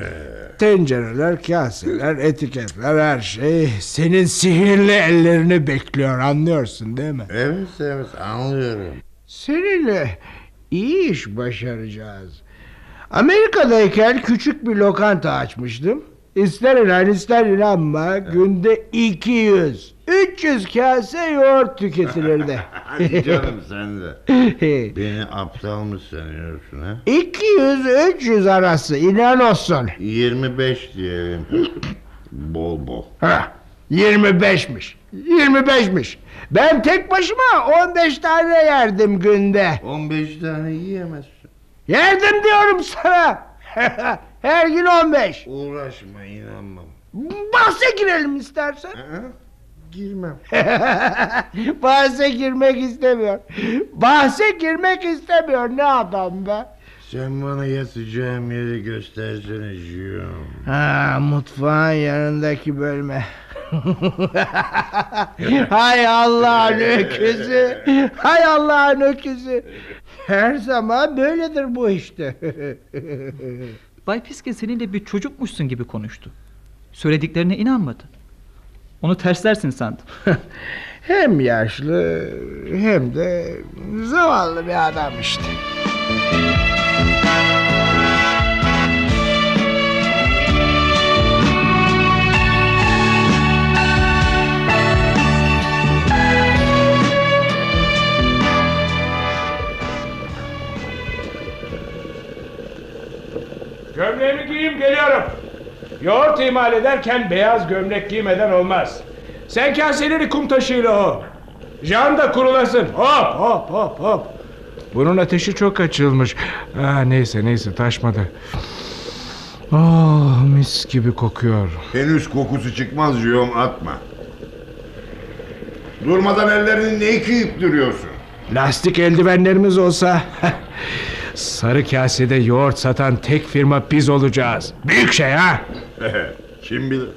Tencereler, kaseler, etiketler, her şey senin sihirli ellerini bekliyor anlıyorsun değil mi? Evet evet anlıyorum. Seninle iyi iş başaracağız. Amerika'dayken küçük bir lokanta açmıştım. İster inan ister inanma günde 200, 300 kase yoğurt tüketilirdi. Hadi canım sen de. Beni aptal mı sanıyorsun ha? 200-300 arası inan olsun. 25 diyelim. bol bol. Ha, 25'miş. 25'miş. Ben tek başıma 15 tane yerdim günde. 15 tane yiyemezsin. Yerdim diyorum sana. Her gün 15. Uğraşma inanmam. Bahse girelim istersen. Ha? Girmem. Bahse girmek istemiyor. Bahse girmek istemiyor. Ne adam be? Sen bana yatacağım yeri göstersene Jiyom. Ha, mutfağın yanındaki bölme. Hay Allah'ın öküzü. Hay Allah'ın öküzü. Her zaman böyledir bu işte. Bay Piske seninle bir çocukmuşsun gibi konuştu. Söylediklerine inanmadı. Onu terslersin sandım. hem yaşlı hem de zavallı bir adam işte. Gömleğimi giyeyim geliyorum. Yoğurt imal ederken beyaz gömlek giymeden olmaz. Sen kaseleri kum taşıyla o. Can da kurulasın. Hop hop hop hop. Bunun ateşi çok açılmış. Ah, neyse neyse taşmadı. Oh mis gibi kokuyor. Henüz kokusu çıkmaz Jiyom atma. Durmadan ellerini ne yıkayıp duruyorsun? Lastik eldivenlerimiz olsa sarı kasede yoğurt satan tek firma biz olacağız. Büyük şey ha. Kim bilir?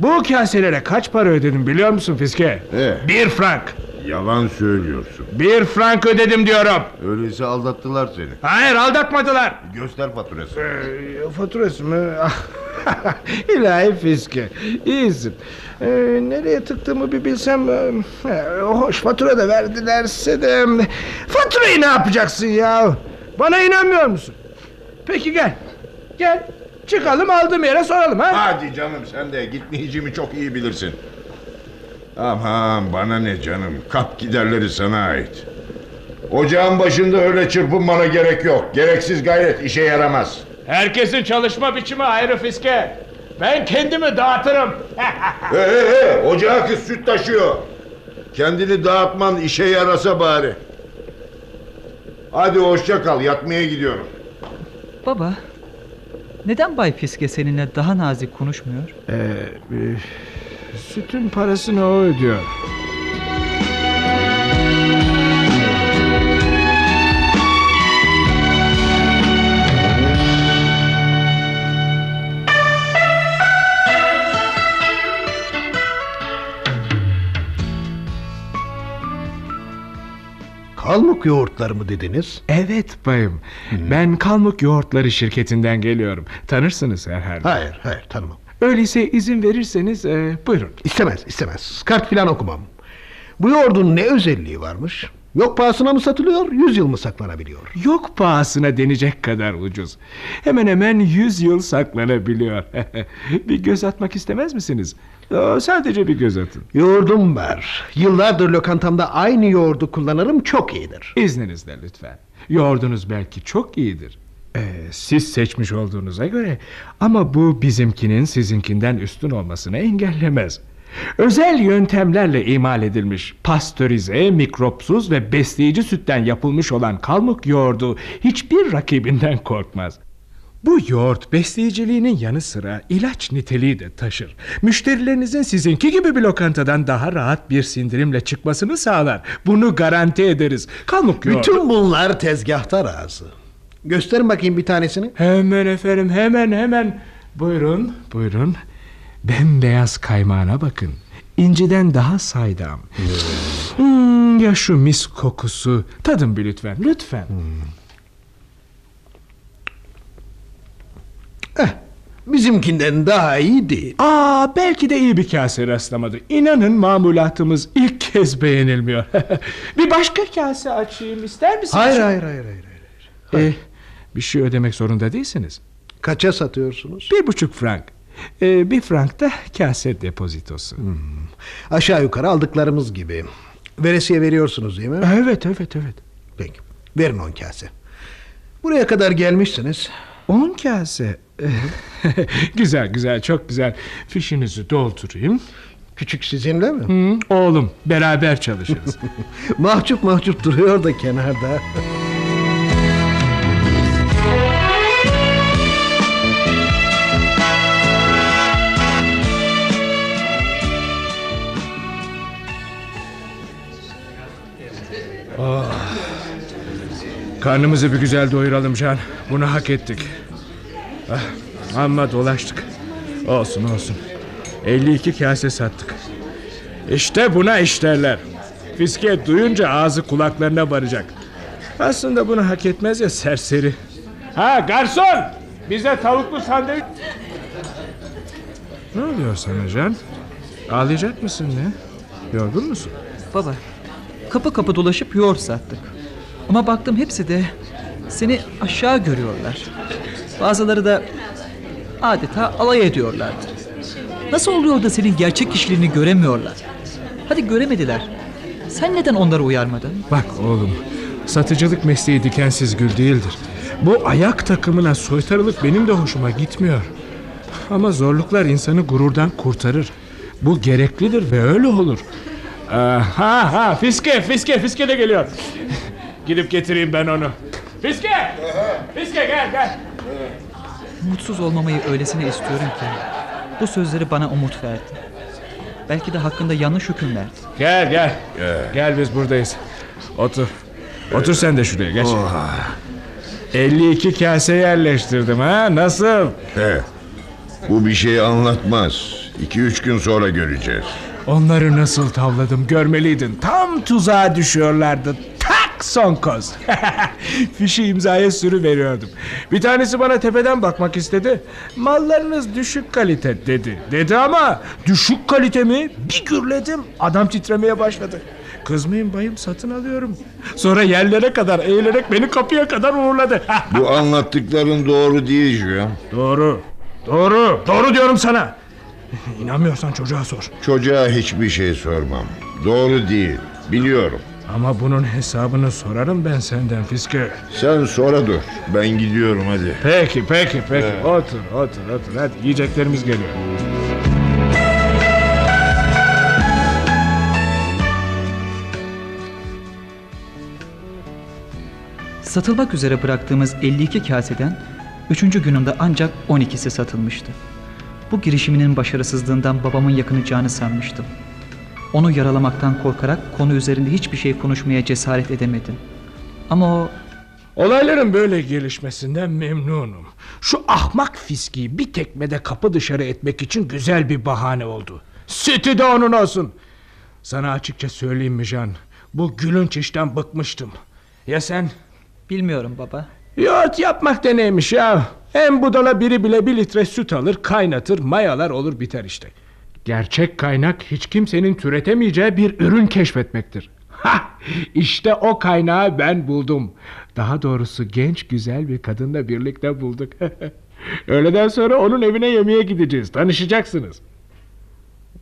Bu kaselere kaç para ödedim biliyor musun Fiske? He. Bir frank. Yalan söylüyorsun. Bir frank ödedim diyorum. Öyleyse aldattılar seni. Hayır aldatmadılar. Göster faturası. Ee, faturası mı? İlahi fiske. İyisin. Ee, nereye tıktığımı bir bilsem. Ee, hoş fatura da verdilerse de. Faturayı ne yapacaksın ya? Bana inanmıyor musun? Peki gel. Gel. Çıkalım aldığım yere soralım ha. Hadi canım sen de gitmeyeceğimi çok iyi bilirsin. Aman bana ne canım. Kap giderleri sana ait. Ocağın başında öyle çırpınmana gerek yok. Gereksiz gayret işe yaramaz. Herkesin çalışma biçimi ayrı fiske. Ben kendimi dağıtırım. He he he ocağa kız süt taşıyor. Kendini dağıtman işe yarasa bari. Hadi hoşça kal yatmaya gidiyorum. Baba, neden Bay Piske seninle daha nazik konuşmuyor? Ee, e, sütün parasını o ödüyor. Kalmuk yoğurtları mı dediniz? Evet bayım. Ben Kalmuk Yoğurtları şirketinden geliyorum. Tanırsınız herhalde. Hayır hayır tanımam. Öyleyse izin verirseniz e, buyurun. İstemez istemez. Kart filan okumam. Bu yoğurdun ne özelliği varmış? Yok pahasına mı satılıyor, yüz yıl mı saklanabiliyor? Yok pahasına denecek kadar ucuz. Hemen hemen 100 yıl saklanabiliyor. bir göz atmak istemez misiniz? Aa, sadece bir göz atın. Yoğurdum var. Yıllardır lokantamda aynı yoğurdu kullanırım çok iyidir. İzninizle lütfen. Yoğurdunuz belki çok iyidir. Ee, siz seçmiş olduğunuza göre ama bu bizimkinin sizinkinden üstün olmasını engellemez. Özel yöntemlerle imal edilmiş pastörize, mikropsuz ve besleyici sütten yapılmış olan kalmuk yoğurdu hiçbir rakibinden korkmaz. Bu yoğurt besleyiciliğinin yanı sıra ilaç niteliği de taşır. Müşterilerinizin sizinki gibi bir lokantadan daha rahat bir sindirimle çıkmasını sağlar. Bunu garanti ederiz. Kalmuk yoğurdu... Bütün bunlar tezgahta razı. Gösterin bakayım bir tanesini. Hemen efendim hemen hemen. Buyurun buyurun. Bembeyaz kaymağına bakın. İnciden daha saydam. Hmm, ya şu mis kokusu. Tadın bir lütfen lütfen. Eh, bizimkinden daha iyi değil. Aa belki de iyi bir kase rastlamadı. İnanın mamulatımız ilk kez beğenilmiyor. bir başka kase açayım ister misiniz? Hayır hayır hayır hayır. hayır. Eh, bir şey ödemek zorunda değilsiniz. Kaça satıyorsunuz? Bir buçuk frank. Eh, bir frank da kase depozitosu. Aşağı yukarı aldıklarımız gibi. Veresiye veriyorsunuz değil mi? Evet evet evet. Peki. Verin on kase. Buraya kadar gelmişsiniz. On kase. güzel güzel çok güzel. Fişinizi doldurayım. Küçük sizinle mi? Hı, oğlum beraber çalışırız. mahcup mahcup duruyor da kenarda. Karnımızı bir güzel doyuralım Can. Bunu hak ettik. Ah, amma dolaştık. Olsun olsun. 52 kase sattık. İşte buna işlerler. Fiske duyunca ağzı kulaklarına varacak. Aslında bunu hak etmez ya serseri. Ha garson! Bize tavuklu sandviç... Ne oluyor sana Can? Ağlayacak mısın ne? Yorgun musun? Baba, kapı kapı dolaşıp yoğurt sattık. Ama baktım hepsi de seni aşağı görüyorlar. Bazıları da adeta alay ediyorlardı. Nasıl oluyor da senin gerçek kişiliğini göremiyorlar? Hadi göremediler. Sen neden onları uyarmadın? Bak oğlum, satıcılık mesleği dikensiz gül değildir. Bu ayak takımına soytarılık benim de hoşuma gitmiyor. Ama zorluklar insanı gururdan kurtarır. Bu gereklidir ve öyle olur. Aa, ha ha fiske fiske fiske de geliyor. Gidip getireyim ben onu. Fiske! Fiske gel gel. Mutsuz olmamayı öylesine istiyorum ki. Bu sözleri bana umut verdi. Belki de hakkında yanlış hüküm verdi. Gel gel. Gel biz buradayız. Otur. Otur sen de şuraya geç. 52 kase yerleştirdim ha nasıl? He. Bu bir şey anlatmaz. İki üç gün sonra göreceğiz. Onları nasıl tavladım görmeliydin. Tam tuzağa düşüyorlardı. Son koz. Fişi imzaya sürü veriyordum. Bir tanesi bana tepeden bakmak istedi. Mallarınız düşük kalite dedi. Dedi ama düşük kalite mi? Bir gürledim. Adam titremeye başladı. Kızmayın bayım satın alıyorum. Sonra yerlere kadar eğilerek beni kapıya kadar uğurladı. Bu anlattıkların doğru değil Juan. Doğru. Doğru. Doğru diyorum sana. İnanmıyorsan çocuğa sor. Çocuğa hiçbir şey sormam. Doğru değil. Biliyorum. Ama bunun hesabını sorarım ben senden Fiske. Sen sonra dur. Ben gidiyorum hadi. Peki peki peki. Otur otur otur. Hadi yiyeceklerimiz geliyor. Satılmak üzere bıraktığımız 52 kaseden 3. gününde ancak 12'si satılmıştı. Bu girişiminin başarısızlığından babamın yakınacağını sanmıştım. Onu yaralamaktan korkarak konu üzerinde hiçbir şey konuşmaya cesaret edemedim. Ama o Olayların böyle gelişmesinden memnunum. Şu ahmak fiskiyi bir tekmede kapı dışarı etmek için güzel bir bahane oldu. Sütü de onun olsun. Sana açıkça söyleyeyim mi Can? Bu gülünç işten bıkmıştım. Ya sen? Bilmiyorum baba. Yoğurt yapmak da neymiş ya? En budala biri bile bir litre süt alır, kaynatır, mayalar olur biter işte. Gerçek kaynak hiç kimsenin türetemeyeceği bir ürün keşfetmektir. Ha, işte o kaynağı ben buldum. Daha doğrusu genç güzel bir kadınla birlikte bulduk. Öğleden sonra onun evine yemeğe gideceğiz. Tanışacaksınız.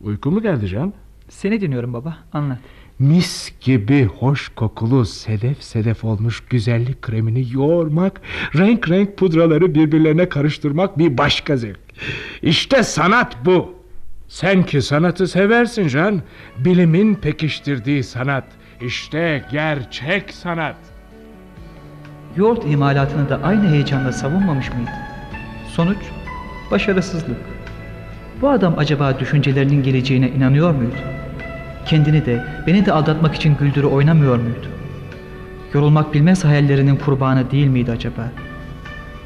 Uyku mu geldi Can? Seni dinliyorum baba. Anlat. Mis gibi hoş kokulu sedef sedef olmuş güzellik kremini yoğurmak, renk renk pudraları birbirlerine karıştırmak bir başka zevk. İşte sanat bu. Sen ki sanatı seversin Can. Bilimin pekiştirdiği sanat. İşte gerçek sanat. Yoğurt imalatını da aynı heyecanla savunmamış mıydı? Sonuç başarısızlık. Bu adam acaba düşüncelerinin geleceğine inanıyor muydu? Kendini de beni de aldatmak için güldürü oynamıyor muydu? Yorulmak bilmez hayallerinin kurbanı değil miydi acaba?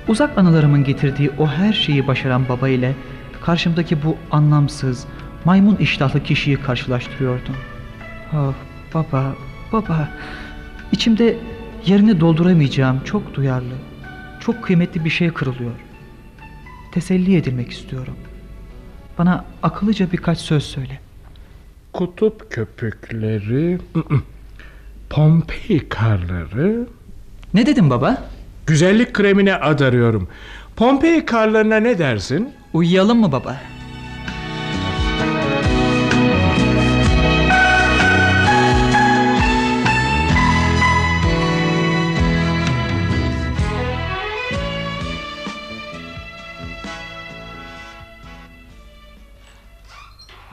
Uzak anılarımın getirdiği o her şeyi başaran baba ile karşımdaki bu anlamsız, maymun iştahlı kişiyi karşılaştırıyordum. Ah baba, baba. İçimde yerini dolduramayacağım çok duyarlı, çok kıymetli bir şey kırılıyor. Teselli edilmek istiyorum. Bana akıllıca birkaç söz söyle. Kutup köpükleri, Pompei karları, Ne dedim baba? güzellik kremine ad arıyorum. Pompei karlarına ne dersin? Uyuyalım mı baba?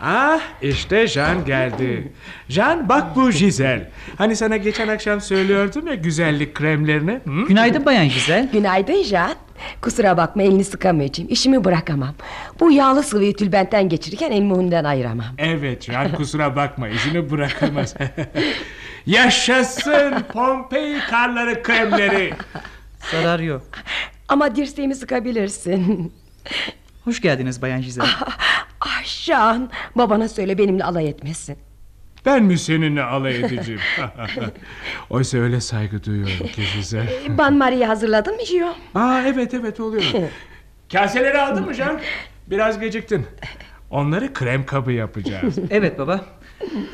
Ah işte Jean geldi. Jean bak bu Giselle. Hani sana geçen akşam söylüyordum ya güzellik kremlerini. Hı? Günaydın Bayan Güzel. Günaydın Jean. Kusura bakma elini sıkamayacağım. İşimi bırakamam. Bu yağlı sıvıyı tülbentten geçirirken elimi ondan ayıramam. Evet Jean kusura bakma işini bırakamaz. Yaşasın Pompei karları kremleri. Zarar yok. Ama dirseğimi sıkabilirsin. Hoş geldiniz Bayan Güzel. Ah. Babana söyle benimle alay etmesin. Ben mi seninle alay edeceğim? Oysa öyle saygı duyuyorum ki güzel. Ban Marie'yi hazırladın mı Gio? Aa evet evet oluyor. Kaseleri aldın mı Can? Biraz geciktin. Onları krem kabı yapacağız. Evet baba.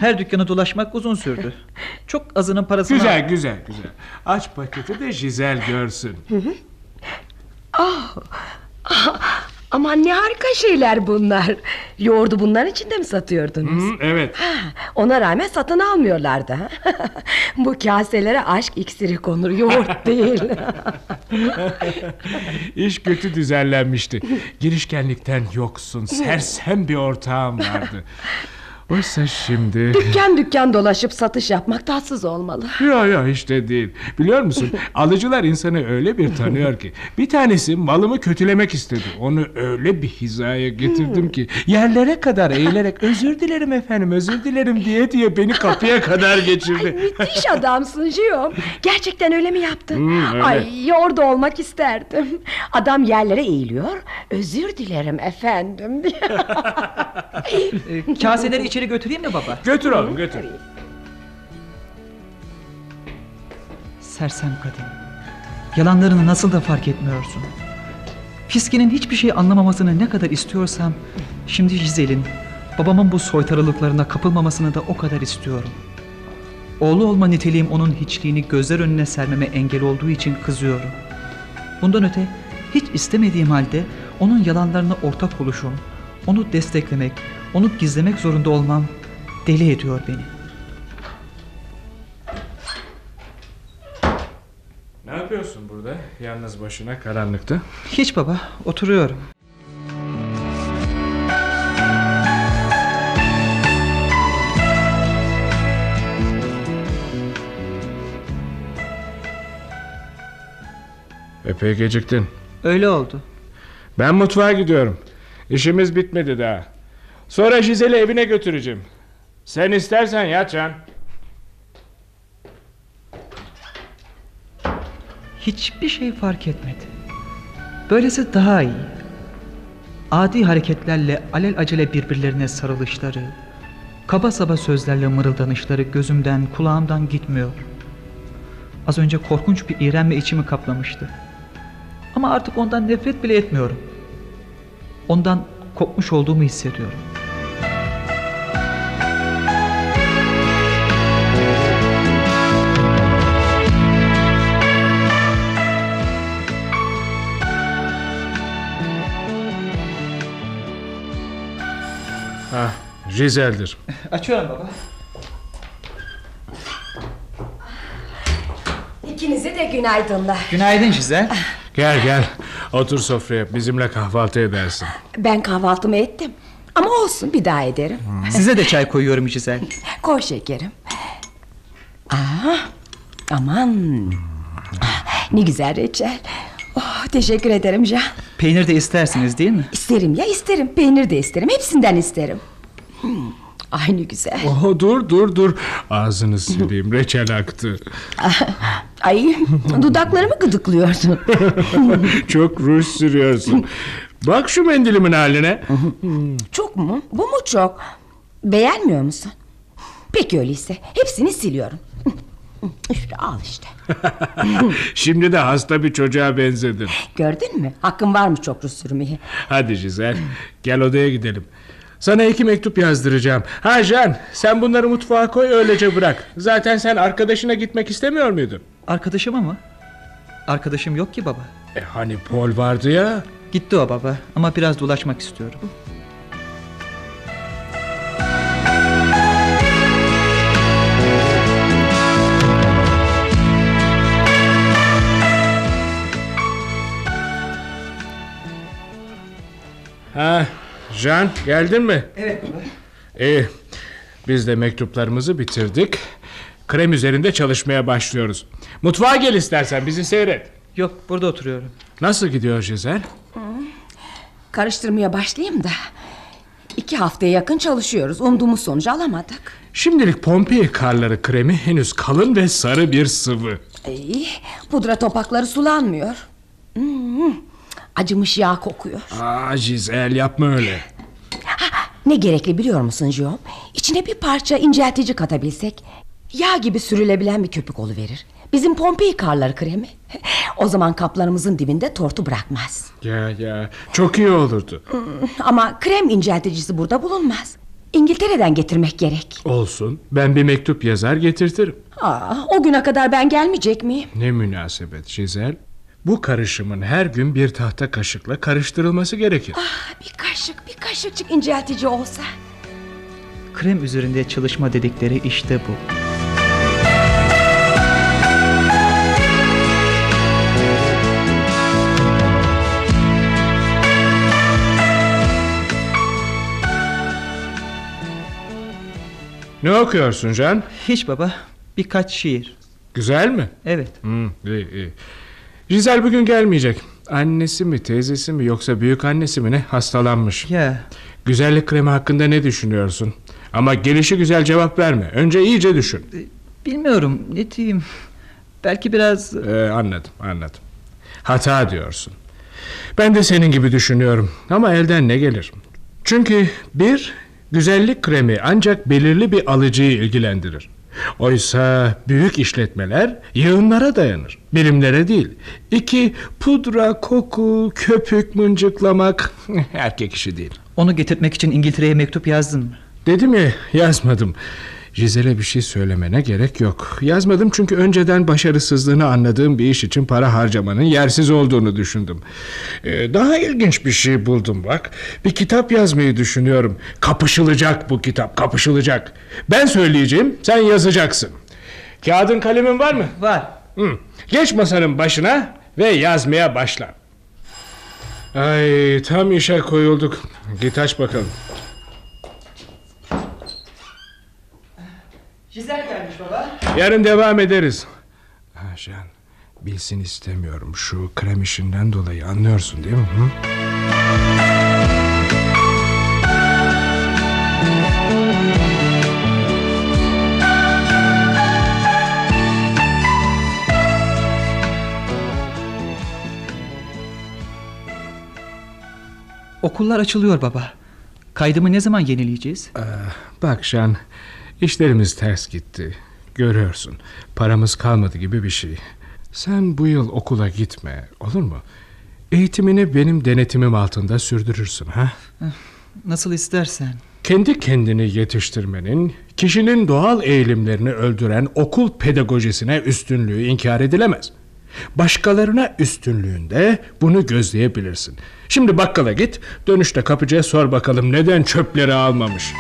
Her dükkanı dolaşmak uzun sürdü. Çok azının parasını... güzel güzel güzel. Aç paketi de Jizel görsün. Aman ne harika şeyler bunlar. Yoğurdu bunların içinde mi satıyordunuz? Hı, evet. Ona rağmen satın almıyorlardı. ha? Bu kaselere aşk iksiri konur yoğurt değil. İş kötü düzenlenmişti. Girişkenlikten yoksun, sersem bir ortağım vardı. Oysa şimdi... dükkan dükkan dolaşıp satış yapmak tatsız olmalı. Yok yok işte değil. Biliyor musun alıcılar insanı öyle bir tanıyor ki. Bir tanesi malımı kötülemek istedi. Onu öyle bir hizaya getirdim ki. Yerlere kadar eğilerek özür dilerim efendim özür dilerim diye diye beni kapıya kadar geçirdi. Müthiş adamsın Jiyom. Gerçekten öyle mi yaptın? Hmm, öyle. Ay orada olmak isterdim. Adam yerlere eğiliyor. Özür dilerim efendim. Ee, kaseleri içeri götüreyim mi baba? Götür oğlum götür. Sersem kadın. Yalanlarını nasıl da fark etmiyorsun. Fiski'nin hiçbir şey anlamamasını ne kadar istiyorsam... ...şimdi Gizel'in, babamın bu soytarılıklarına kapılmamasını da o kadar istiyorum. Oğlu olma niteliğim onun hiçliğini gözler önüne sermeme engel olduğu için kızıyorum. Bundan öte hiç istemediğim halde onun yalanlarına ortak oluşum, onu desteklemek, onu gizlemek zorunda olmam deli ediyor beni. Ne yapıyorsun burada yalnız başına karanlıkta? Hiç baba, oturuyorum. Epey geciktin. Öyle oldu. Ben mutfağa gidiyorum. İşimiz bitmedi daha. Sonra Jizel'i evine götüreceğim. Sen istersen yat Can. Hiçbir şey fark etmedi. Böylesi daha iyi. Adi hareketlerle alel acele birbirlerine sarılışları, Kaba saba sözlerle mırıldanışları gözümden, kulağımdan gitmiyor. Az önce korkunç bir iğrenme içimi kaplamıştı. Ama artık ondan nefret bile etmiyorum. Ondan kopmuş olduğumu hissediyorum. Jizel'dir. Açıyorum baba. İkinize de günaydınlar. Günaydın Jizel. Gel gel. Otur sofraya. Bizimle kahvaltı edersin. Ben kahvaltımı ettim. Ama olsun bir daha ederim. Size de çay koyuyorum Jizel. Koy şekerim. Aa, aman. Ne güzel reçel. Oh, teşekkür ederim Can. Peynir de istersiniz değil mi? İsterim ya isterim. Peynir de isterim. Hepsinden isterim. Hmm, Ay ne güzel. Oh, dur dur dur. Ağzını sileyim. Reçel aktı. Ay dudaklarımı gıdıklıyorsun. Çok ruj sürüyorsun. Bak şu mendilimin haline. çok mu? Bu mu çok? Beğenmiyor musun? Peki öyleyse hepsini siliyorum. İşte al işte. Şimdi de hasta bir çocuğa benzedin. Gördün mü? Hakkım var mı çok ruj sürmeye? Hadi Jizel. Gel odaya gidelim. Sana iki mektup yazdıracağım. Ha Jan sen bunları mutfağa koy öylece bırak. Zaten sen arkadaşına gitmek istemiyor muydun? Arkadaşım ama. Arkadaşım yok ki baba. E hani Paul vardı ya. Gitti o baba ama biraz dolaşmak istiyorum. Ha Jan geldin mi? Evet baba. İyi. Biz de mektuplarımızı bitirdik. Krem üzerinde çalışmaya başlıyoruz. Mutfağa gel istersen bizi seyret. Yok burada oturuyorum. Nasıl gidiyor Jizel? Karıştırmaya başlayayım da. İki haftaya yakın çalışıyoruz. Umduğumuz sonucu alamadık. Şimdilik Pompei karları kremi henüz kalın ve sarı bir sıvı. İyi, pudra topakları sulanmıyor. Hmm, acımış yağ kokuyor. Aa Jizel yapma öyle. Ne gerekli biliyor musun Jom? İçine bir parça inceltici katabilsek... ...yağ gibi sürülebilen bir köpük verir. Bizim Pompei karları kremi. O zaman kaplarımızın dibinde tortu bırakmaz. Ya ya çok iyi olurdu. Ama krem incelticisi burada bulunmaz. İngiltere'den getirmek gerek. Olsun ben bir mektup yazar getirtirim. Aa, o güne kadar ben gelmeyecek miyim? Ne münasebet Jizel. Bu karışımın her gün bir tahta kaşıkla karıştırılması gerekir. Ah, bir kaşık bir kaşıkçık inceltici olsa. Krem üzerinde çalışma dedikleri işte bu. Ne okuyorsun Can? Hiç baba. Birkaç şiir. Güzel mi? Evet. Hmm, iyi, iyi. Jizel bugün gelmeyecek. Annesi mi teyzesi mi yoksa büyük annesi mi ne hastalanmış. Ya Güzellik kremi hakkında ne düşünüyorsun? Ama gelişi güzel cevap verme. Önce iyice düşün. bilmiyorum ne diyeyim. Belki biraz Ee, anladım anladım. Hata diyorsun. Ben de senin gibi düşünüyorum. Ama elden ne gelir? Çünkü bir güzellik kremi ancak belirli bir alıcıyı ilgilendirir. Oysa büyük işletmeler yığınlara dayanır. Birimlere değil. İki pudra, koku, köpük, mıncıklamak erkek işi değil. onu getirtmek için İngiltere'ye mektup yazdın mı? Dedim ya yazmadım. Jizel'e bir şey söylemene gerek yok. Yazmadım çünkü önceden başarısızlığını anladığım bir iş için para harcamanın yersiz olduğunu düşündüm. Ee, daha ilginç bir şey buldum bak. Bir kitap yazmayı düşünüyorum. Kapışılacak bu kitap, kapışılacak. Ben söyleyeceğim, sen yazacaksın. Kağıdın kalemin var mı? Var. Hı. Geç masanın başına ve yazmaya başla. Ay tam işe koyulduk. Git aç bakalım. Jizel gelmiş baba. Yarın devam ederiz. Ha bilsin istemiyorum şu krem işinden dolayı anlıyorsun değil mi? Hı? Okullar açılıyor baba. Kaydımı ne zaman yenileyeceğiz? Bak Jean, işlerimiz ters gitti. Görüyorsun, paramız kalmadı gibi bir şey. Sen bu yıl okula gitme, olur mu? Eğitimini benim denetimim altında sürdürürsün, ha? Nasıl istersen. Kendi kendini yetiştirmenin, kişinin doğal eğilimlerini öldüren okul pedagojisine üstünlüğü inkar edilemez. Başkalarına üstünlüğünde bunu gözleyebilirsin. Şimdi bakkala git, dönüşte kapıcıya sor bakalım neden çöpleri almamış.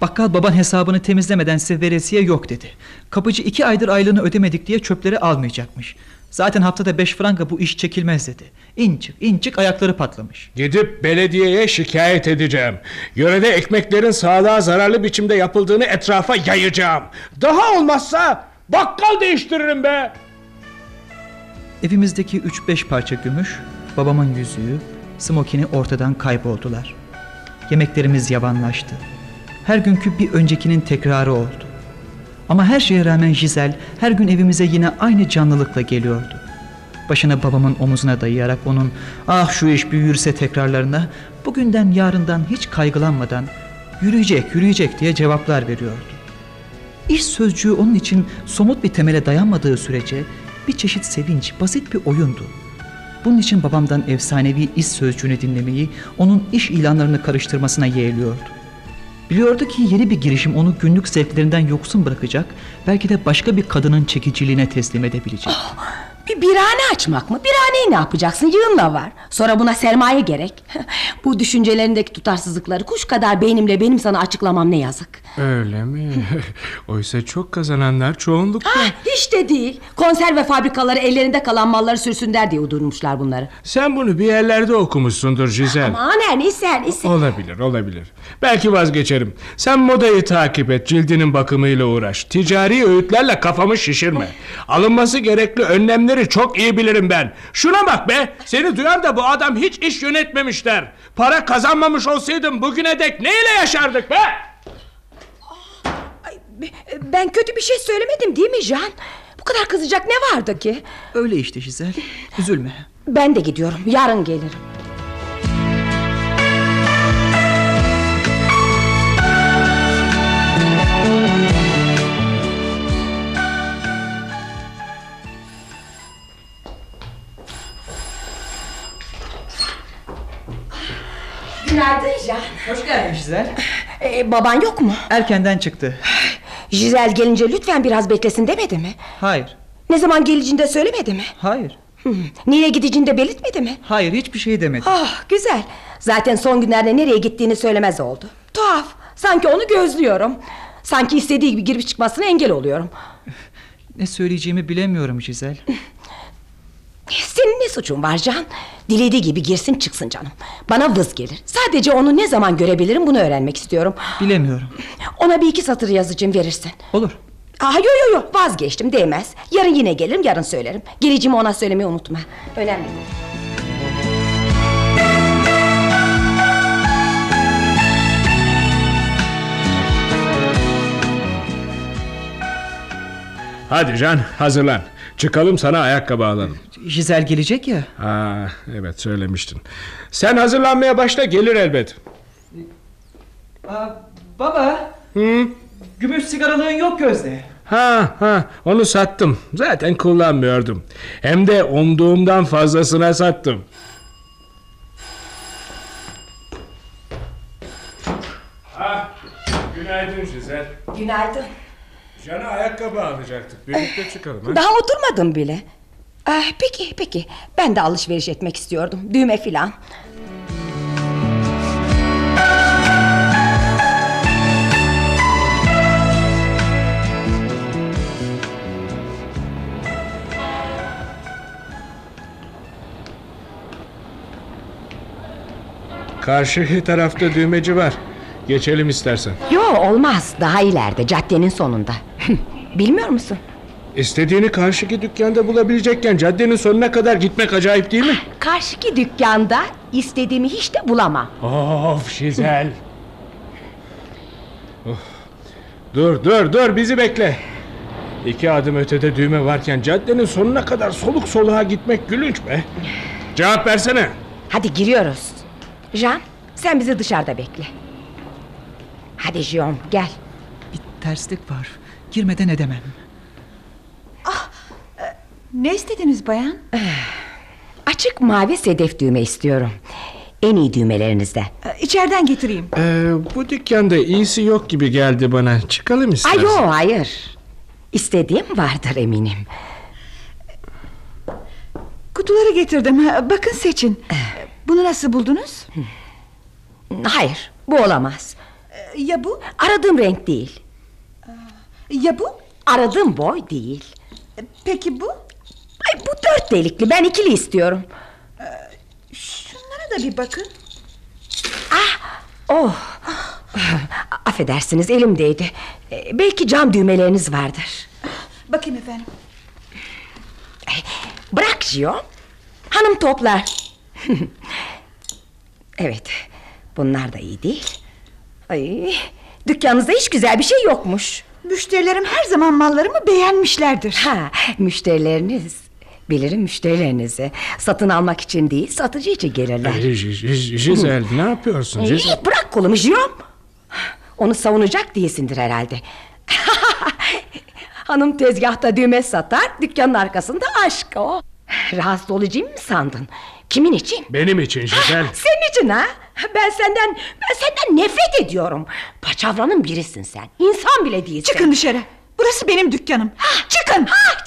Bakkal baban hesabını temizlemeden size veresiye yok dedi. Kapıcı iki aydır aylığını ödemedik diye çöpleri almayacakmış. Zaten haftada beş franga bu iş çekilmez dedi. İncik incik ayakları patlamış. Gidip belediyeye şikayet edeceğim. Yörede ekmeklerin sağlığa zararlı biçimde yapıldığını etrafa yayacağım. Daha olmazsa bakkal değiştiririm be. Evimizdeki üç beş parça gümüş, babamın yüzüğü, smokini ortadan kayboldular. Yemeklerimiz yavanlaştı. Her günkü bir öncekinin tekrarı oldu. Ama her şeye rağmen Jizel her gün evimize yine aynı canlılıkla geliyordu. Başını babamın omuzuna dayayarak onun ah şu iş büyürse tekrarlarına bugünden yarından hiç kaygılanmadan yürüyecek yürüyecek diye cevaplar veriyordu. İş sözcüğü onun için somut bir temele dayanmadığı sürece bir çeşit sevinç, basit bir oyundu. Bunun için babamdan efsanevi iş sözcüğünü dinlemeyi, onun iş ilanlarını karıştırmasına yeğliyordu. Biliyordu ki yeni bir girişim onu günlük zevklerinden yoksun bırakacak, belki de başka bir kadının çekiciliğine teslim edebilecek. Bir birhane açmak mı? Birhaneyi ne yapacaksın? Yığınla var. Sonra buna sermaye gerek. Bu düşüncelerindeki tutarsızlıkları kuş kadar beynimle benim sana açıklamam ne yazık. Öyle mi? Oysa çok kazananlar çoğunlukta. Ha, hiç de değil. Konserve fabrikaları ellerinde kalan malları sürsünler diye uydurmuşlar bunları. Sen bunu bir yerlerde okumuşsundur Jizel. Aman her neyse her neyse. Olabilir, olabilir. Belki vazgeçerim. Sen modayı takip et, cildinin bakımıyla uğraş. Ticari öğütlerle kafamı şişirme. Alınması gerekli önlemleri çok iyi bilirim ben. Şuna bak be! Seni duyan da bu adam hiç iş yönetmemişler. Para kazanmamış olsaydım bugüne dek neyle yaşardık be? Ben kötü bir şey söylemedim değil mi Can? Bu kadar kızacak ne vardı ki? Öyle işte Jizel, üzülme. Ben de gidiyorum. Yarın gelirim. Günaydın Can. Hoş geldin Jizel. Ee, baban yok mu? Erkenden çıktı. Jizel gelince lütfen biraz beklesin demedi mi? Hayır, Ne zaman geleceğini de söylemedi mi? hayır, Hmm, Nereye gideceğini de belirtmedi mi? hayır hiçbir şey demedi. Ah güzel. Zaten son günlerde nereye gittiğini söylemez oldu. Tuhaf. Sanki onu gözlüyorum. Sanki istediği gibi girip çıkmasına engel oluyorum. Ne söyleyeceğimi bilemiyorum Jizel. Senin ne suçun var Can? Dilediği gibi girsin çıksın canım. Bana vız gelir. Sadece onu ne zaman görebilirim bunu öğrenmek istiyorum. Bilemiyorum. Ona bir iki satır yazıcım verirsin. Olur. Aa, yo yo yo vazgeçtim değmez. Yarın yine gelirim yarın söylerim. Geleceğimi ona söylemeyi unutma. Önemli değil. Hadi Can, hazırlan. Çıkalım sana ayakkabı alalım. Jizel gelecek ya. Aa, evet söylemiştin. Sen hazırlanmaya başla gelir elbet. Aa, baba, Hı? gümüş sigaralığın yok gözde. Ha ha onu sattım. Zaten kullanmıyordum. Hem de umduğumdan fazlasına sattım. Ha, günaydın Güzel. Günaydın. Can'a ayakkabı alacaktık. Birlikte çıkalım ha. Daha oturmadım bile. Ah, peki peki. Ben de alışveriş etmek istiyordum. Düğme filan. Karşı tarafta düğmeci var. Geçelim istersen. Yo olmaz. Daha ileride caddenin sonunda. Bilmiyor musun? İstediğini karşıki dükkanda bulabilecekken caddenin sonuna kadar gitmek acayip değil mi? Karşıki dükkanda istediğimi hiç de bulamam. Of Şizel. Of. Dur dur dur bizi bekle. İki adım ötede düğme varken caddenin sonuna kadar soluk soluğa gitmek gülünç be. Cevap versene. Hadi giriyoruz. Jean sen bizi dışarıda bekle. Hadi Jean gel. Bir terslik var. Girmeden edemem. Ne istediniz bayan? Açık mavi sedef düğme istiyorum. En iyi düğmelerinizden. Ee, İçeriden getireyim. Ee, bu dükkanda iyisi yok gibi geldi bana. Çıkalım istersen. Ay yo hayır. İstediğim vardır eminim. Kutuları getirdim. Ha, Bakın seçin. Bunu nasıl buldunuz? Hayır bu olamaz. Ee, Ya bu? Aradığım renk değil. Ya bu? Aradığım boy değil. Peki bu? Ay, bu dört delikli ben ikili istiyorum. Şunlara da bir bakın. Oh. Affedersiniz elimdeydi. Ee, Belki cam düğmeleriniz vardır. Bakayım efendim. Bırak Gio. Hanım toplar. evet. Bunlar da iyi değil. Ay, dükkanınızda hiç güzel bir şey yokmuş. Müşterilerim her zaman mallarımı beğenmişlerdir. Ha, müşterileriniz. Bilirim müşterilerinizi. Satın almak için değil, satıcı için gelirler. J- J- J- Giselle ne yapıyorsun? Giselle? bırak kolumu Jiyom. Onu savunacak diyesindir herhalde. Hanım tezgahta düğme satar, dükkanın arkasında aşk o. Rahatsız olacağım mı sandın? Kimin için? Benim için Giselle. Senin için ha? Ben senden, ben senden nefret ediyorum. Paçavranın birisin sen. İnsan bile değilsin. Çıkın dışarı. Burası benim dükkanım. Çıkın. Ha,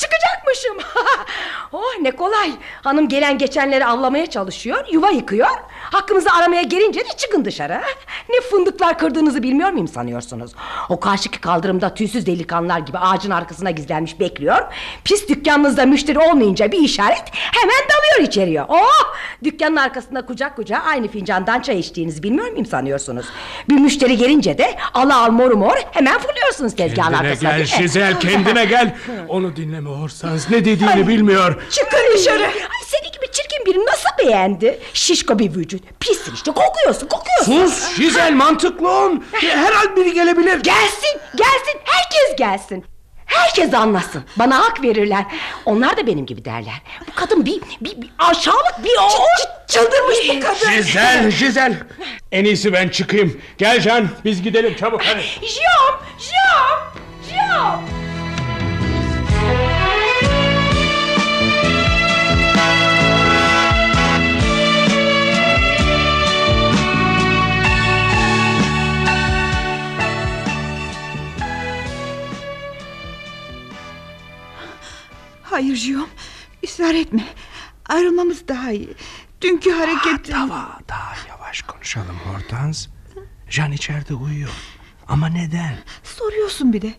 çıkacakmışım. oh ne kolay. Hanım gelen geçenleri avlamaya çalışıyor, yuva yıkıyor. Hakkımızı aramaya gelince de çıkın dışarı. Ne fındıklar kırdığınızı bilmiyor muyum sanıyorsunuz? O karşıki kaldırımda tüysüz delikanlılar gibi ağacın arkasına gizlenmiş bekliyor. Pis dükkanınızda müşteri olmayınca bir işaret hemen dalıyor içeriye. Oh! Dükkanın arkasında kucak kucağa aynı fincandan çay içtiğinizi bilmiyor muyum sanıyorsunuz? Bir müşteri gelince de ala al moru mor hemen fırlıyorsunuz tezgahın Kendine arkasına. gel değil mi? Giselle kendine gel. Onu dinleme Horsans ne dediğini bilmiyor. Çıkın dışarı. Ay, seni gibi çirkin biri nasıl beğendi? Şişko bir vücut. Pissin işte kokuyorsun kokuyorsun. Sus Giselle mantıklı ol. Her an biri gelebilir. Gelsin gelsin herkes gelsin. Herkes anlasın. Bana hak verirler. Onlar da benim gibi derler. Bu kadın bir, bir, bir aşağılık bir o. çıldırmış bu kadın. Giselle Giselle. En iyisi ben çıkayım. Gel Can biz gidelim çabuk hadi. Jom, Jom, Jom. Hayır Jiyom. ısrar etme. Ayrılmamız daha iyi. Dünkü hareket... Daha, daha yavaş konuşalım Hortans. Can içeride uyuyor. Ama neden? Soruyorsun bir de.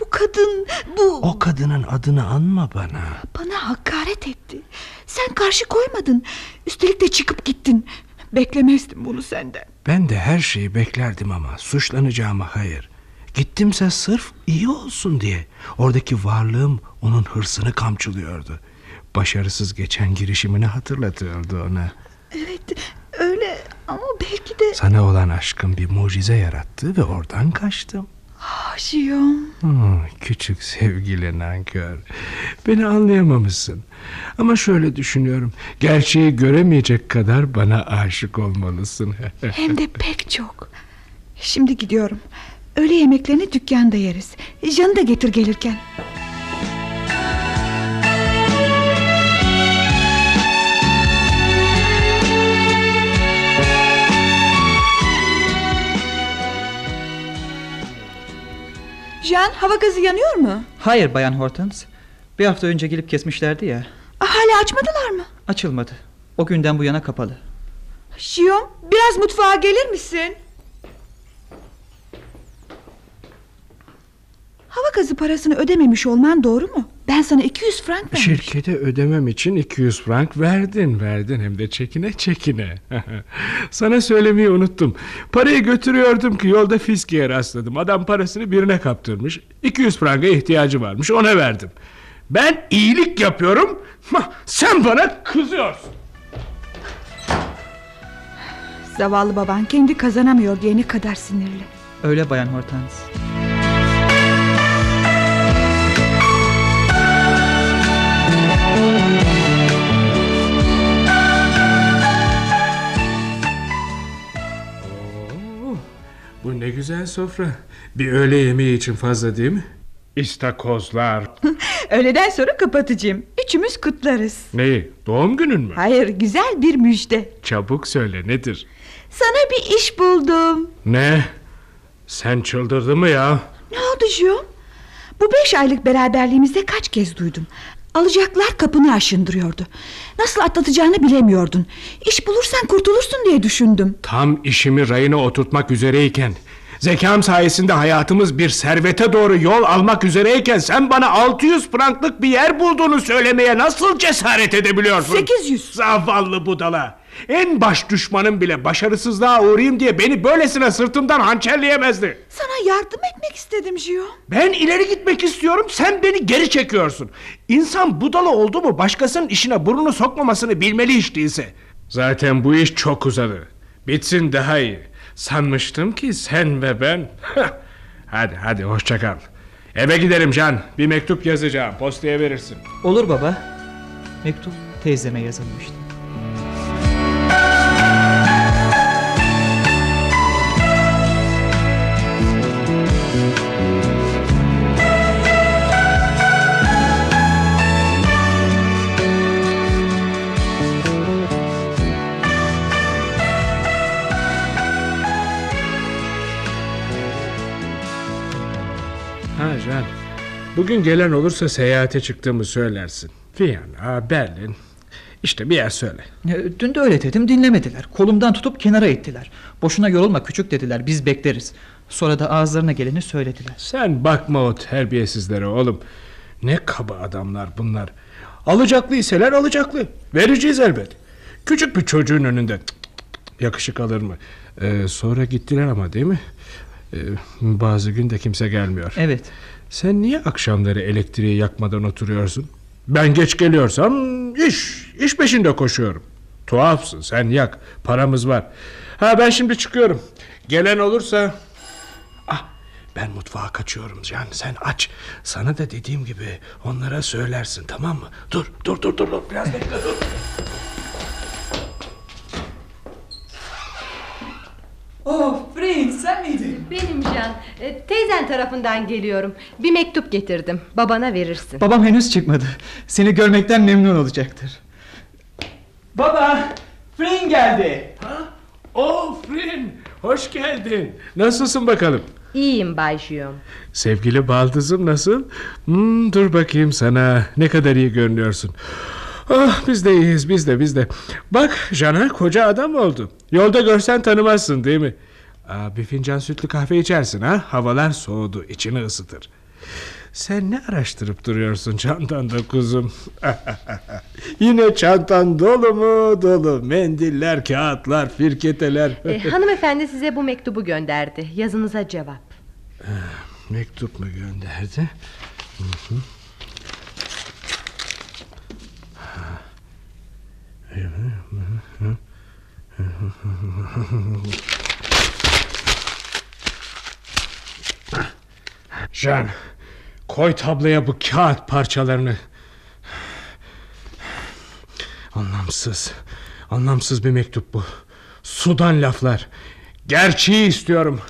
Bu kadın bu O kadının adını anma bana. bana hakaret etti. Sen karşı koymadın. Üstelik de çıkıp gittin. Beklemezdim bunu senden. Ben de her şeyi beklerdim ama suçlanacağıma hayır. Gittimse sırf iyi olsun diye. Oradaki varlığım onun hırsını kamçılıyordu. Başarısız geçen girişimini hatırlatıyordu ona. Evet öyle ama belki de... Sana olan aşkım bir mucize yarattı ve oradan kaçtım. Jiyom. Hmm, küçük sevgili nankör. Beni anlayamamışsın. Ama şöyle düşünüyorum. Gerçeği göremeyecek kadar bana aşık olmalısın. Hem de pek çok. Şimdi gidiyorum. Öğle yemeklerini dükkanda yeriz. Canı da getir gelirken. Jean hava gazı yanıyor mu? Hayır Bayan Hortens. Bir hafta önce gelip kesmişlerdi ya. Ah, Hala açmadılar mı? Açılmadı. O günden bu yana kapalı. Şiyom biraz mutfağa gelir misin? Hava gazı parasını ödememiş olman doğru mu? Ben sana 200 frank vermiştim. Şirkete ödemem için 200 frank verdin verdin hem de çekine çekine. Sana söylemeyi unuttum. Parayı götürüyordum ki yolda fiskiye rastladım. Adam parasını birine kaptırmış. 200 franka ihtiyacı varmış ona verdim. Ben iyilik yapıyorum. Sen bana kızıyorsun. Zavallı baban kendi kazanamıyor diye ne kadar sinirli. Öyle Bayan Hortens. Güzel sofra. Bir öğle yemeği için fazla değil mi? İstakozlar. Öğleden sonra kapatacağım. Üçümüz kutlarız. Neyi? Doğum günün mü? Hayır güzel bir müjde. Çabuk söyle nedir? Sana bir iş buldum. Ne? Sen çıldırdın mı ya? Ne oldu Jum? Bu beş aylık beraberliğimizde kaç kez duydum. Alacaklar kapını aşındırıyordu. Nasıl atlatacağını bilemiyordun. İş bulursan kurtulursun diye düşündüm. Tam işimi rayına oturtmak üzereyken... Zekam sayesinde hayatımız bir servete doğru yol almak üzereyken... ...sen bana 600 franklık bir yer bulduğunu söylemeye nasıl cesaret edebiliyorsun? 800. Zavallı budala. En baş düşmanım bile başarısızlığa uğrayayım diye beni böylesine sırtımdan hançerleyemezdi. Sana yardım etmek istedim Jio. Ben ileri gitmek istiyorum sen beni geri çekiyorsun. İnsan budala oldu mu başkasının işine burnunu sokmamasını bilmeli hiç değilse. Zaten bu iş çok uzadı. Bitsin daha iyi. Sanmıştım ki sen ve ben... hadi hadi hoşça kal. Eve gidelim Can. Bir mektup yazacağım. Postaya verirsin. Olur baba. Mektup teyzeme yazılmıştı. Bugün gelen olursa seyahate çıktığımı söylersin. Viyana, Berlin. İşte bir yer söyle. E, Dün de öyle dedim dinlemediler. Kolumdan tutup kenara ittiler. Boşuna yorulma küçük dediler biz bekleriz. Sonra da ağızlarına geleni söylediler. Sen bakma o terbiyesizlere oğlum. Ne kaba adamlar bunlar. Alacaklı iseler alacaklı. Vereceğiz elbet. Küçük bir çocuğun önünde yakışık alır mı? Ee, sonra gittiler ama değil mi? Ee, bazı gün de kimse gelmiyor. Evet. Sen niye akşamları elektriği yakmadan oturuyorsun? Ben geç geliyorsam iş, iş peşinde koşuyorum. Tuhafsın sen yak, paramız var. Ha ben şimdi çıkıyorum. Gelen olursa... Ah ben mutfağa kaçıyorum Can sen aç. Sana da dediğim gibi onlara söylersin tamam mı? Dur dur dur dur, dur. biraz bekle dur. Oh Prince sen miydin? Benim Can. E, teyzen tarafından geliyorum. Bir mektup getirdim. Babana verirsin. Babam henüz çıkmadı. Seni görmekten memnun olacaktır. Baba, Frin geldi. Oh Frin hoş geldin. Nasılsın bakalım? İyiyim Bay Jiyom. Sevgili baldızım nasıl? Hmm, dur bakayım sana. Ne kadar iyi görünüyorsun. Ah biz de iyiyiz biz de biz de. Bak Jana koca adam oldu. Yolda görsen tanımazsın değil mi? Aa, bir fincan sütlü kahve içersin ha. Havalar soğudu içini ısıtır. Sen ne araştırıp duruyorsun çantanda kuzum? Yine çantan dolu mu dolu. Mendiller, kağıtlar, firketeler. E, hanımefendi size bu mektubu gönderdi. Yazınıza cevap. Mektup mu gönderdi? Hı hı. Jean, koy tabloya bu kağıt parçalarını. Anlamsız, anlamsız bir mektup bu. Sudan laflar. Gerçeği istiyorum.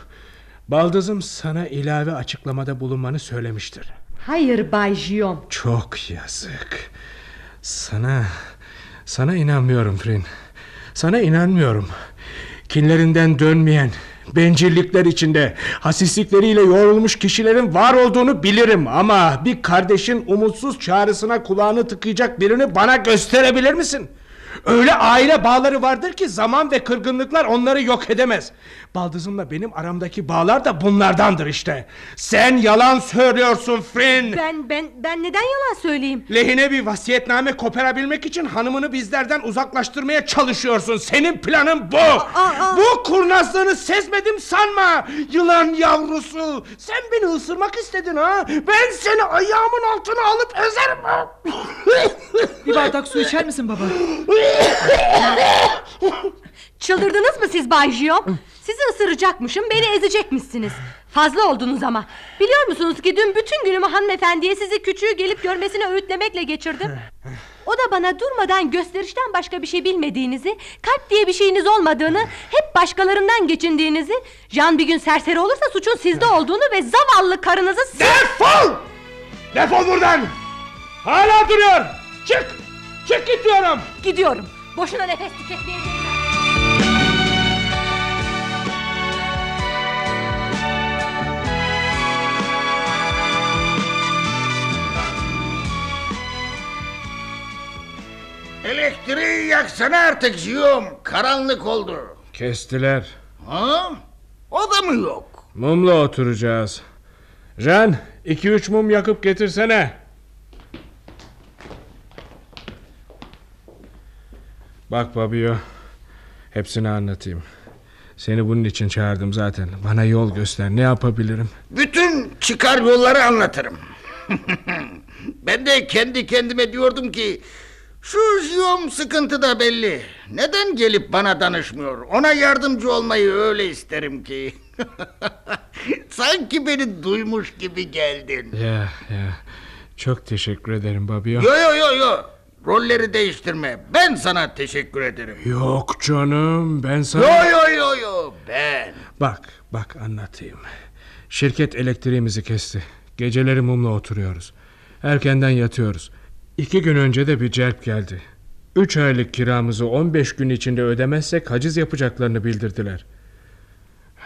Baldızım sana ilave açıklamada bulunmanı söylemiştir. Hayır Bay Jiyom. Çok yazık. Sana sana inanmıyorum Frin. Sana inanmıyorum. Kinlerinden dönmeyen, bencillikler içinde, hasislikleriyle yoğrulmuş kişilerin var olduğunu bilirim ama bir kardeşin umutsuz çağrısına kulağını tıkayacak birini bana gösterebilir misin? Öyle aile bağları vardır ki zaman ve kırgınlıklar onları yok edemez. Baldızımla benim aramdaki bağlar da bunlardandır işte. Sen yalan söylüyorsun Frin. Ben ben ben neden yalan söyleyeyim? Lehine bir vasiyetname koparabilmek için hanımını bizlerden uzaklaştırmaya çalışıyorsun. Senin planın bu. aa. Bu kurnazlığını sezmedim sanma. Yılan yavrusu. Sen beni ısırmak istedin ha. Ben seni ayağımın altına alıp ezerim. Bir bardak su içer misin baba? Çıldırdınız mı siz Bay Jiyom? Sizi ısıracakmışım beni ezecekmişsiniz. Fazla oldunuz ama. Biliyor musunuz ki dün bütün günümü hanımefendiye sizi küçüğü gelip görmesine öğütlemekle geçirdim. O da bana durmadan gösterişten başka bir şey bilmediğinizi, kalp diye bir şeyiniz olmadığını, hep başkalarından geçindiğinizi, Can bir gün serseri olursa suçun sizde olduğunu ve zavallı karınızı. Defol! Defol buradan! Hala duruyor! Çık! Çık git diyorum! Gidiyorum. Boşuna nefes tüketmeye değmez. Elektriği yaksana artık Jiyom. Karanlık oldu. Kestiler. Ha? O da mı yok? Mumla oturacağız. Jan, iki üç mum yakıp getirsene. Bak Babio, hepsini anlatayım. Seni bunun için çağırdım zaten. Bana yol göster, ne yapabilirim? Bütün çıkar yolları anlatırım. ben de kendi kendime diyordum ki... Şu Jiyom sıkıntıda belli. Neden gelip bana danışmıyor? Ona yardımcı olmayı öyle isterim ki. Sanki beni duymuş gibi geldin. Ya ya, çok teşekkür ederim Babio. Yo yo yo yo. Rolleri değiştirme. Ben sana teşekkür ederim. Yok canım, ben sana... Yo yo yo yo ben. Bak, bak anlatayım. Şirket elektriğimizi kesti. Geceleri mumla oturuyoruz. Erkenden yatıyoruz. İki gün önce de bir celp geldi. Üç aylık kiramızı 15 gün içinde ödemezsek haciz yapacaklarını bildirdiler.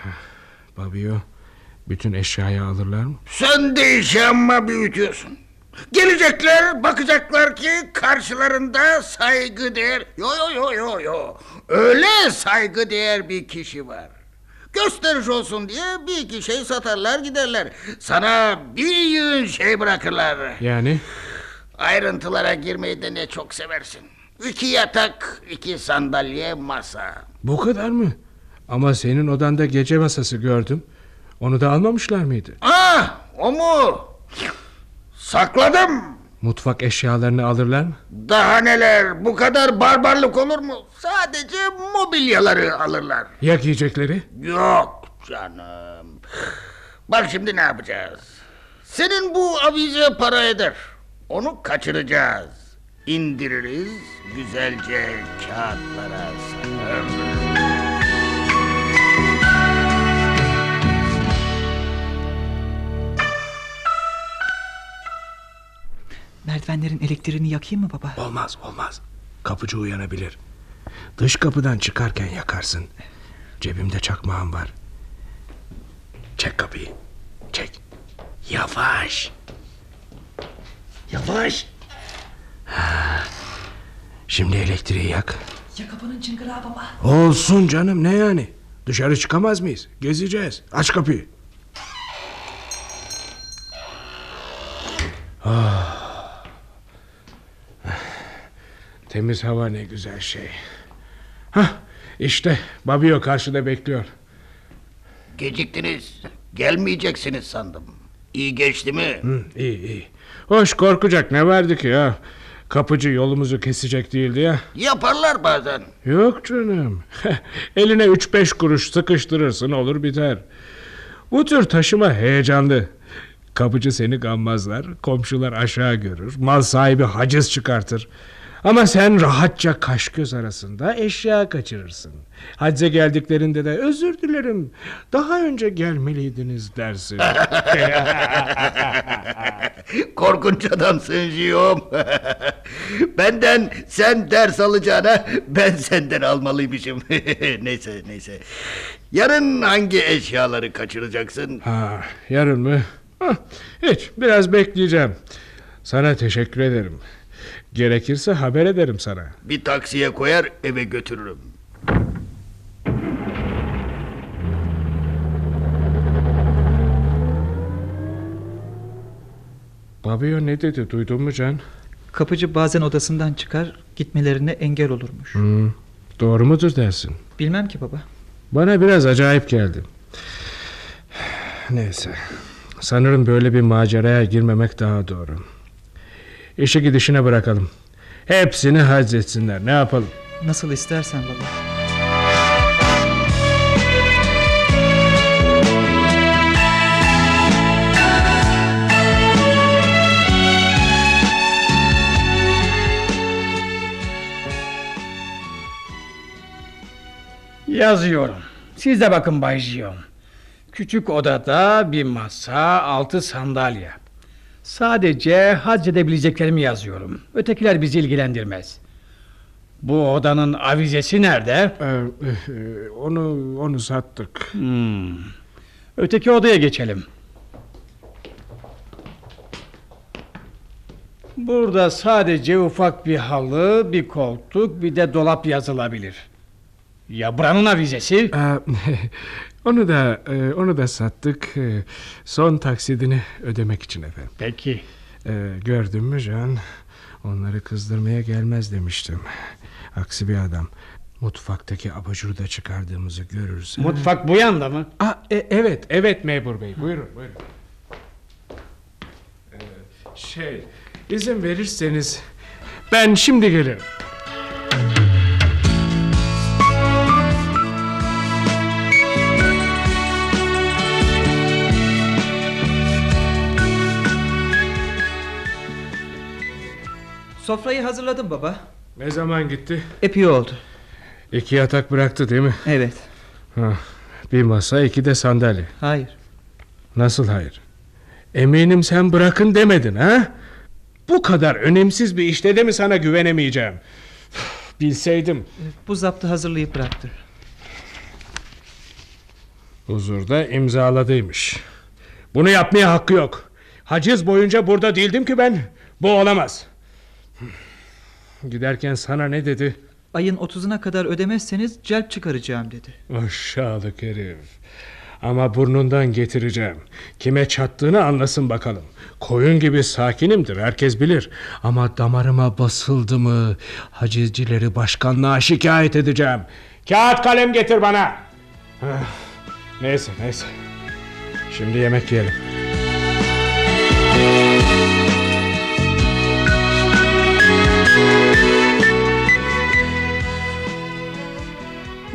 Babio, bütün eşyayı alırlar mı? Sen de işi amma büyütüyorsun. Gelecekler bakacaklar ki karşılarında saygı değer. Yo yo yo yo yo. Öyle saygı değer bir kişi var. Gösteriş olsun diye bir iki şey satarlar giderler. Sana bir yığın şey bırakırlar. Yani? Ayrıntılara girmeyi de ne çok seversin. İki yatak, iki sandalye, masa. Bu kadar mı? Ama senin odanda gece masası gördüm. Onu da almamışlar mıydı? Ah o mu? Sakladım. Mutfak eşyalarını alırlar mı? Daha neler bu kadar barbarlık olur mu? Sadece mobilyaları alırlar. Ya giyecekleri? Yok canım. Bak şimdi ne yapacağız? Senin bu avize para eder. Onu kaçıracağız. İndiririz, güzelce kağıtlara sararız. Merdivenlerin elektriğini yakayım mı baba? Olmaz olmaz. Kapıcı uyanabilir. Dış kapıdan çıkarken yakarsın. Cebimde çakmağım var. Çek kapıyı. Çek. Yavaş. Yavaş. Ha. Şimdi elektriği yak. Ya kapının çıngırağı baba. Olsun canım ne yani? Dışarı çıkamaz mıyız? Gezeceğiz. Aç kapıyı. Ah. Temiz hava ne güzel şey. Hah, işte Babio karşıda bekliyor. Geciktiniz. Gelmeyeceksiniz sandım. İyi geçti mi? Hı, iyi iyi. Hoş korkacak ne vardı ki ya? Kapıcı yolumuzu kesecek değildi ya. Yaparlar bazen. Yok canım. Eline üç beş kuruş sıkıştırırsın olur biter. Bu tür taşıma heyecanlı. Kapıcı seni gammazlar, komşular aşağı görür, mal sahibi haciz çıkartır. Ama sen rahatça kaş göz arasında eşya kaçırırsın. Hacca geldiklerinde de özür dilerim, daha önce gelmeliydiniz dersin. Korkunç adamsın Jiyom. Benden sen ders alacağına ben senden almalıymışım. neyse neyse. Yarın hangi eşyaları kaçıracaksın? ha, yarın mı? Hah, hiç, biraz bekleyeceğim. Sana teşekkür ederim. Gerekirse haber ederim sana. Bir taksiye koyar eve götürürüm. Babio ne dedi duydun mu Can? Kapıcı bazen odasından çıkar, gitmelerine engel olurmuş. Hmm, doğru mudur dersin? Bilmem ki baba. Bana biraz acayip geldi. Neyse. Sanırım böyle bir maceraya girmemek daha doğru. İşi gidişine bırakalım. Hepsini hazretsinler. Ne yapalım? Nasıl istersen baba. Yazıyorum. Siz de bakın Bay Jion. Küçük odada bir masa, altı sandalye. Sadece hazzedebileceklerimi yazıyorum. Ötekiler bizi ilgilendirmez. Bu odanın avizesi nerede? Ee, e, onu onu sattık. Hmm. Öteki odaya geçelim. Burada sadece ufak bir halı, bir koltuk, bir de dolap yazılabilir. Ya buranın avizesi? Ee, onu da e, onu da sattık. e, Son taksidini ödemek için efendim. Peki. Ee, gördün mü Can? Onları kızdırmaya gelmez demiştim. Aksi bir adam. Mutfaktaki abajuru da çıkardığımızı görürse... Mutfak bu yanda mı? Aa, e- evet, evet memur bey. Buyurun, buyurun. Ee, şey, izin verirseniz ben şimdi gelirim. Sofrayı hazırladım baba. Ne zaman gitti? Epey oldu. İki yatak bıraktı değil mi? Evet. Ha, bir masa, iki de sandalye. Hayır. Nasıl hayır? Eminim sen bırakın demedin ha? Bu kadar önemsiz bir işte de mi sana güvenemeyeceğim? Bilseydim. Bu zaptı hazırlayıp bıraktı. Huzurda imzaladıymış. Bunu yapmaya hakkı yok. Haciz boyunca burada değildim ki ben. Bu olamaz. Giderken sana ne dedi? Ayın 30'una kadar ödemezseniz celp çıkaracağım dedi. Aşağılık herif. Ama burnundan getireceğim. Kime çattığını anlasın bakalım. Koyun gibi sakinimdir herkes bilir. Ama damarıma basıldı mı hacizcileri başkanlığa şikayet edeceğim. Kağıt kalem getir bana. Ah, Neyse neyse. Şimdi yemek yiyelim.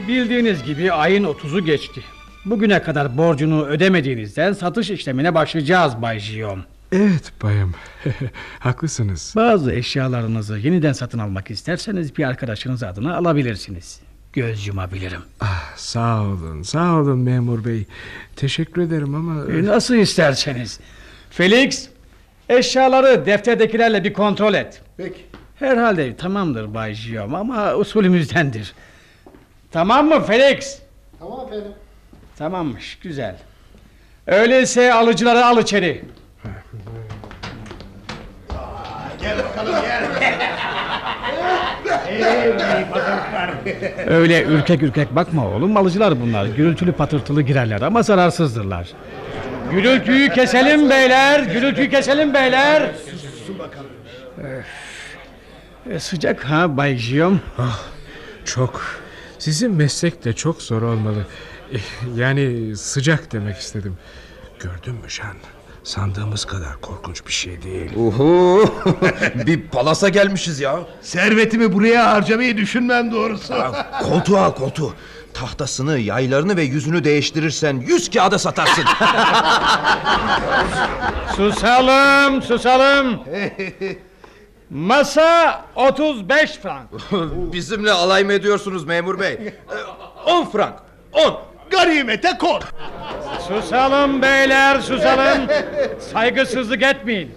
Bildiğiniz gibi ayın 30'u geçti. Bugüne kadar borcunu ödemediğinizden satış işlemine başlayacağız Bay Jion. Evet bayım. Haklısınız. Bazı eşyalarınızı yeniden satın almak isterseniz bir arkadaşınız adına alabilirsiniz. Göz yumabilirim. Ah, sağ olun, sağ olun memur bey. Teşekkür ederim ama... E, Nasıl isterseniz. Felix, eşyaları defterdekilerle bir kontrol et. Peki. Herhalde tamamdır Bay Jion ama usulümüzdendir. Tamam mı Felix? Tamam efendim. Tamammış, güzel. Öyleyse alıcıları al içeri. Gel bakalım gel. Öyle ürkek ürkek bakma oğlum alıcılar bunlar. Gürültülü patırtılı girerler ama zararsızdırlar. Gürültüyü keselim beyler, gürültüyü keselim beyler. Öf. E, sıcak ha Bay Jiyom. Ah, çok. Sizin meslek de çok zor olmalı. Eh, Yani sıcak demek istedim. Gördün mü Şan? Sandığımız kadar korkunç bir şey değil. Uhu, bir palasa gelmişiz ya. Servetimi buraya harcamayı düşünmem doğrusu. Koltuğa koltuğu. Tahtasını, yaylarını ve yüzünü değiştirirsen yüz kağıda satarsın. Susalım, susalım. Masa 35 frank. Bizimle alay mı ediyorsunuz memur bey? 10 frank. 10. Ganimete kon. Susalım beyler, susalım. Saygısızlık etmeyin.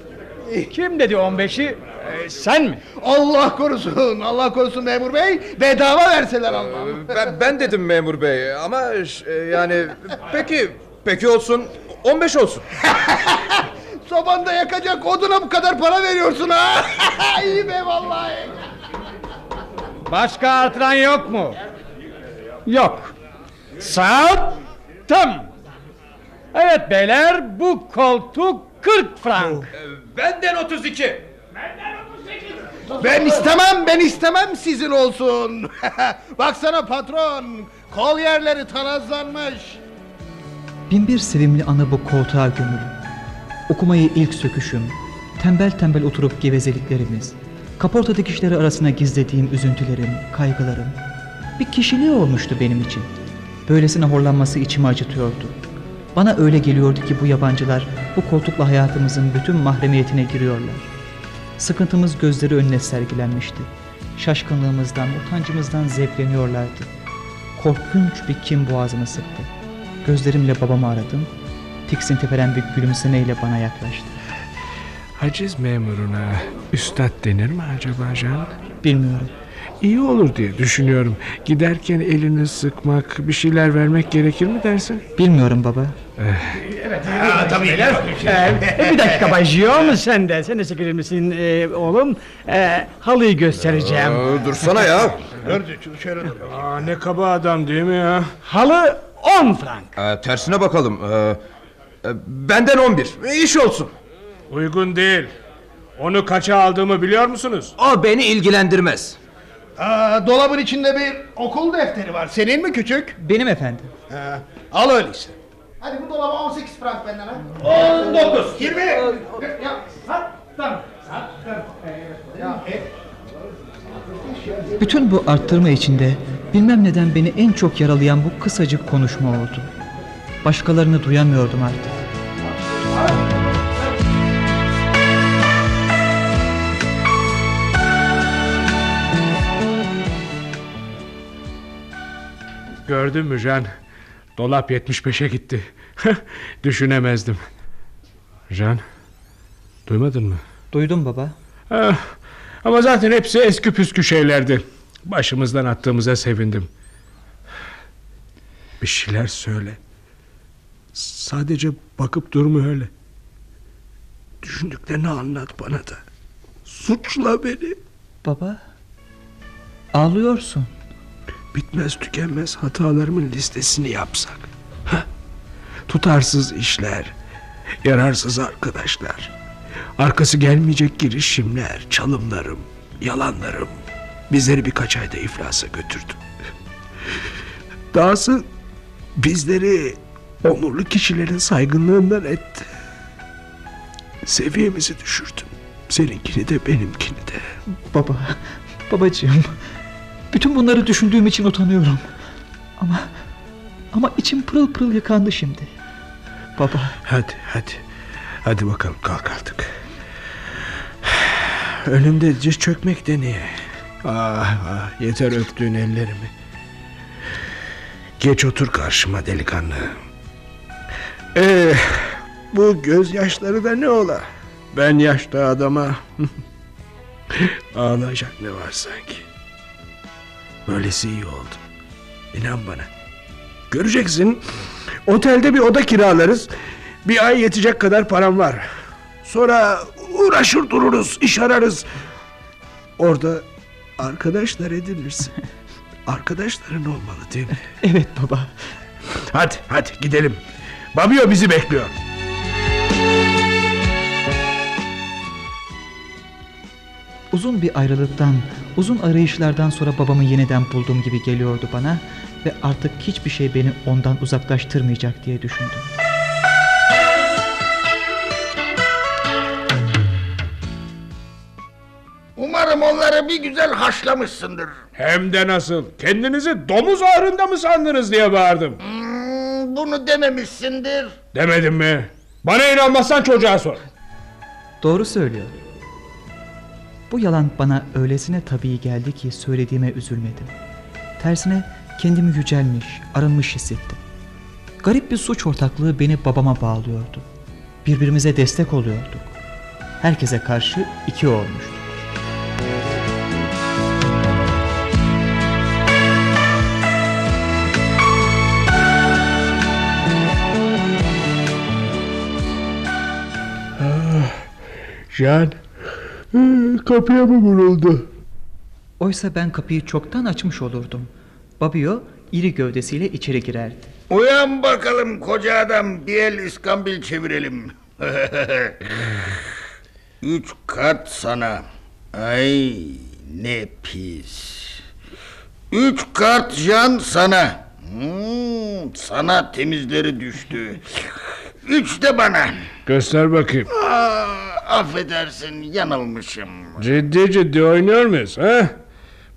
Kim dedi 15'i? Ee, sen mi? Allah korusun, Allah korusun memur bey. Bedava verseler almam. Ben, ben dedim memur bey ama e, yani peki peki olsun 15 olsun. Sobanda yakacak oduna bu kadar para veriyorsun ha. İyi be vallahi. Başka artıran yok mu? Yok. Sattım. Evet beyler bu koltuk 40 frank. Benden 32. Ben istemem, ben istemem sizin olsun. Baksana patron, kol yerleri tarazlanmış. Binbir sevimli ana bu koltuğa gömülü. Okumayı ilk söküşüm, tembel tembel oturup gevezeliklerimiz, kaporta dikişleri arasına gizlediğim üzüntülerim, kaygılarım. Bir kişiliği olmuştu benim için. Böylesine horlanması içimi acıtıyordu. Bana öyle geliyordu ki bu yabancılar bu koltukla hayatımızın bütün mahremiyetine giriyorlar. Sıkıntımız gözleri önüne sergilenmişti. Şaşkınlığımızdan, utancımızdan zevkleniyorlardı. korkunç bir kin boğazımı sıktı. Gözlerimle babamı aradım. Tiksinti veren bir gülümsemeyle bana yaklaştı. Haciz memuruna üstad denir mi acaba Can? Bilmiyorum. İyi olur diye düşünüyorum. Giderken elini sıkmak, bir şeyler vermek gerekir mi dersin? Bilmiyorum baba. tabii. bir dakika Bay Jiyom sen de sen de çekilir misin e, oğlum? E, halıyı göstereceğim. Aa, dursana ya. Aa, ne kaba adam değil mi ya? Halı 10 frank. Ee, tersine bakalım. Ee, benden 11. İş olsun. Uygun değil. Onu kaça aldığımı biliyor musunuz? O beni ilgilendirmez. Aa, dolabın içinde bir okul defteri var. Senin mi küçük? Benim efendim. Ha, al öyleyse. Hadi bu dolaba 18 frank benden ha. 19. 20. Ya, sat, tamam. Sat, tamam. Ya, e, Bütün bu arttırma içinde bilmem neden beni en çok yaralayan bu kısacık konuşma oldu. Başkalarını duyamıyordum artık. Gördün mü Can? Dolap 75'e gitti. Düşünemezdim. Can, duymadın mı? Duydum baba. Ah, ama zaten hepsi eski püskü şeylerdi. Başımızdan attığımıza sevindim. Bir şeyler söyle. Sadece bakıp durma öyle. Düşündüklerini anlat bana da. Suçla beni. Baba, ağlıyorsun. Bitmez tükenmez hatalarımın listesini yapsak. Hah? Tutarsız işler, yararsız arkadaşlar, arkası gelmeyecek girişimler, çalımlarım, yalanlarım bizleri birkaç ayda iflasa götürdü. Dahası bizleri onurlu kişilerin saygınlığından etti. Seviyemizi düşürdün. Seninkini de benimkini de. Baba, babacığım. Bütün bunları düşündüğüm için utanıyorum. Ama ama içim pırıl pırıl yıkandı şimdi. Baba, Hadi hadi. Hadi bakalım kalk artık. Önümde diz çökmek de niye? Ah, ah yeter öptüğün ellerimi. Geç otur karşıma delikanlı. Ee, bu gözyaşları da ne ola? Ben yaşta adama ağlayacak ne var sanki? Böylesi iyi oldu. İnan bana. Göreceksin. Otelde bir oda kiralarız. Bir ay yetecek kadar param var. Sonra uğraşır dururuz, iş ararız. Orada arkadaşlar edinirsin. Arkadaşların olmalı değil mi? evet baba. Hadi, hadi gidelim. Babio bizi bekliyor. Uzun bir ayrılıktan, uzun arayışlardan sonra babamı yeniden bulduğum gibi geliyordu bana ve artık hiçbir şey beni ondan uzaklaştırmayacak diye düşündüm. Umarım onları bir güzel haşlamışsındır. Hem de nasıl? Kendinizi domuz ağrında mı sandınız diye bağırdım. Hmm, bunu dememişsindir. Demedim mi? Bana inanmazsan çocuğa sor. Doğru söylüyor. Bu yalan bana öylesine tabii geldi ki söylediğime üzülmedim. Tersine kendimi yücelmiş, arınmış hissettim. Garip bir suç ortaklığı beni babama bağlıyordu. Birbirimize destek oluyorduk. Herkese karşı iki olmuştuk. Can, kapıya mı vuruldu? Oysa ben kapıyı çoktan açmış olurdum. Babio iri gövdesiyle içeri girerdi. Uyan bakalım koca adam bir el iskambil çevirelim. Üç kat sana. Ay ne pis. Üç kart can sana. Hmm, sana temizleri düştü. Üç de bana. Göster bakayım. Aa, affedersin yanılmışım. Ciddi ciddi oynuyor muyuz? Ha?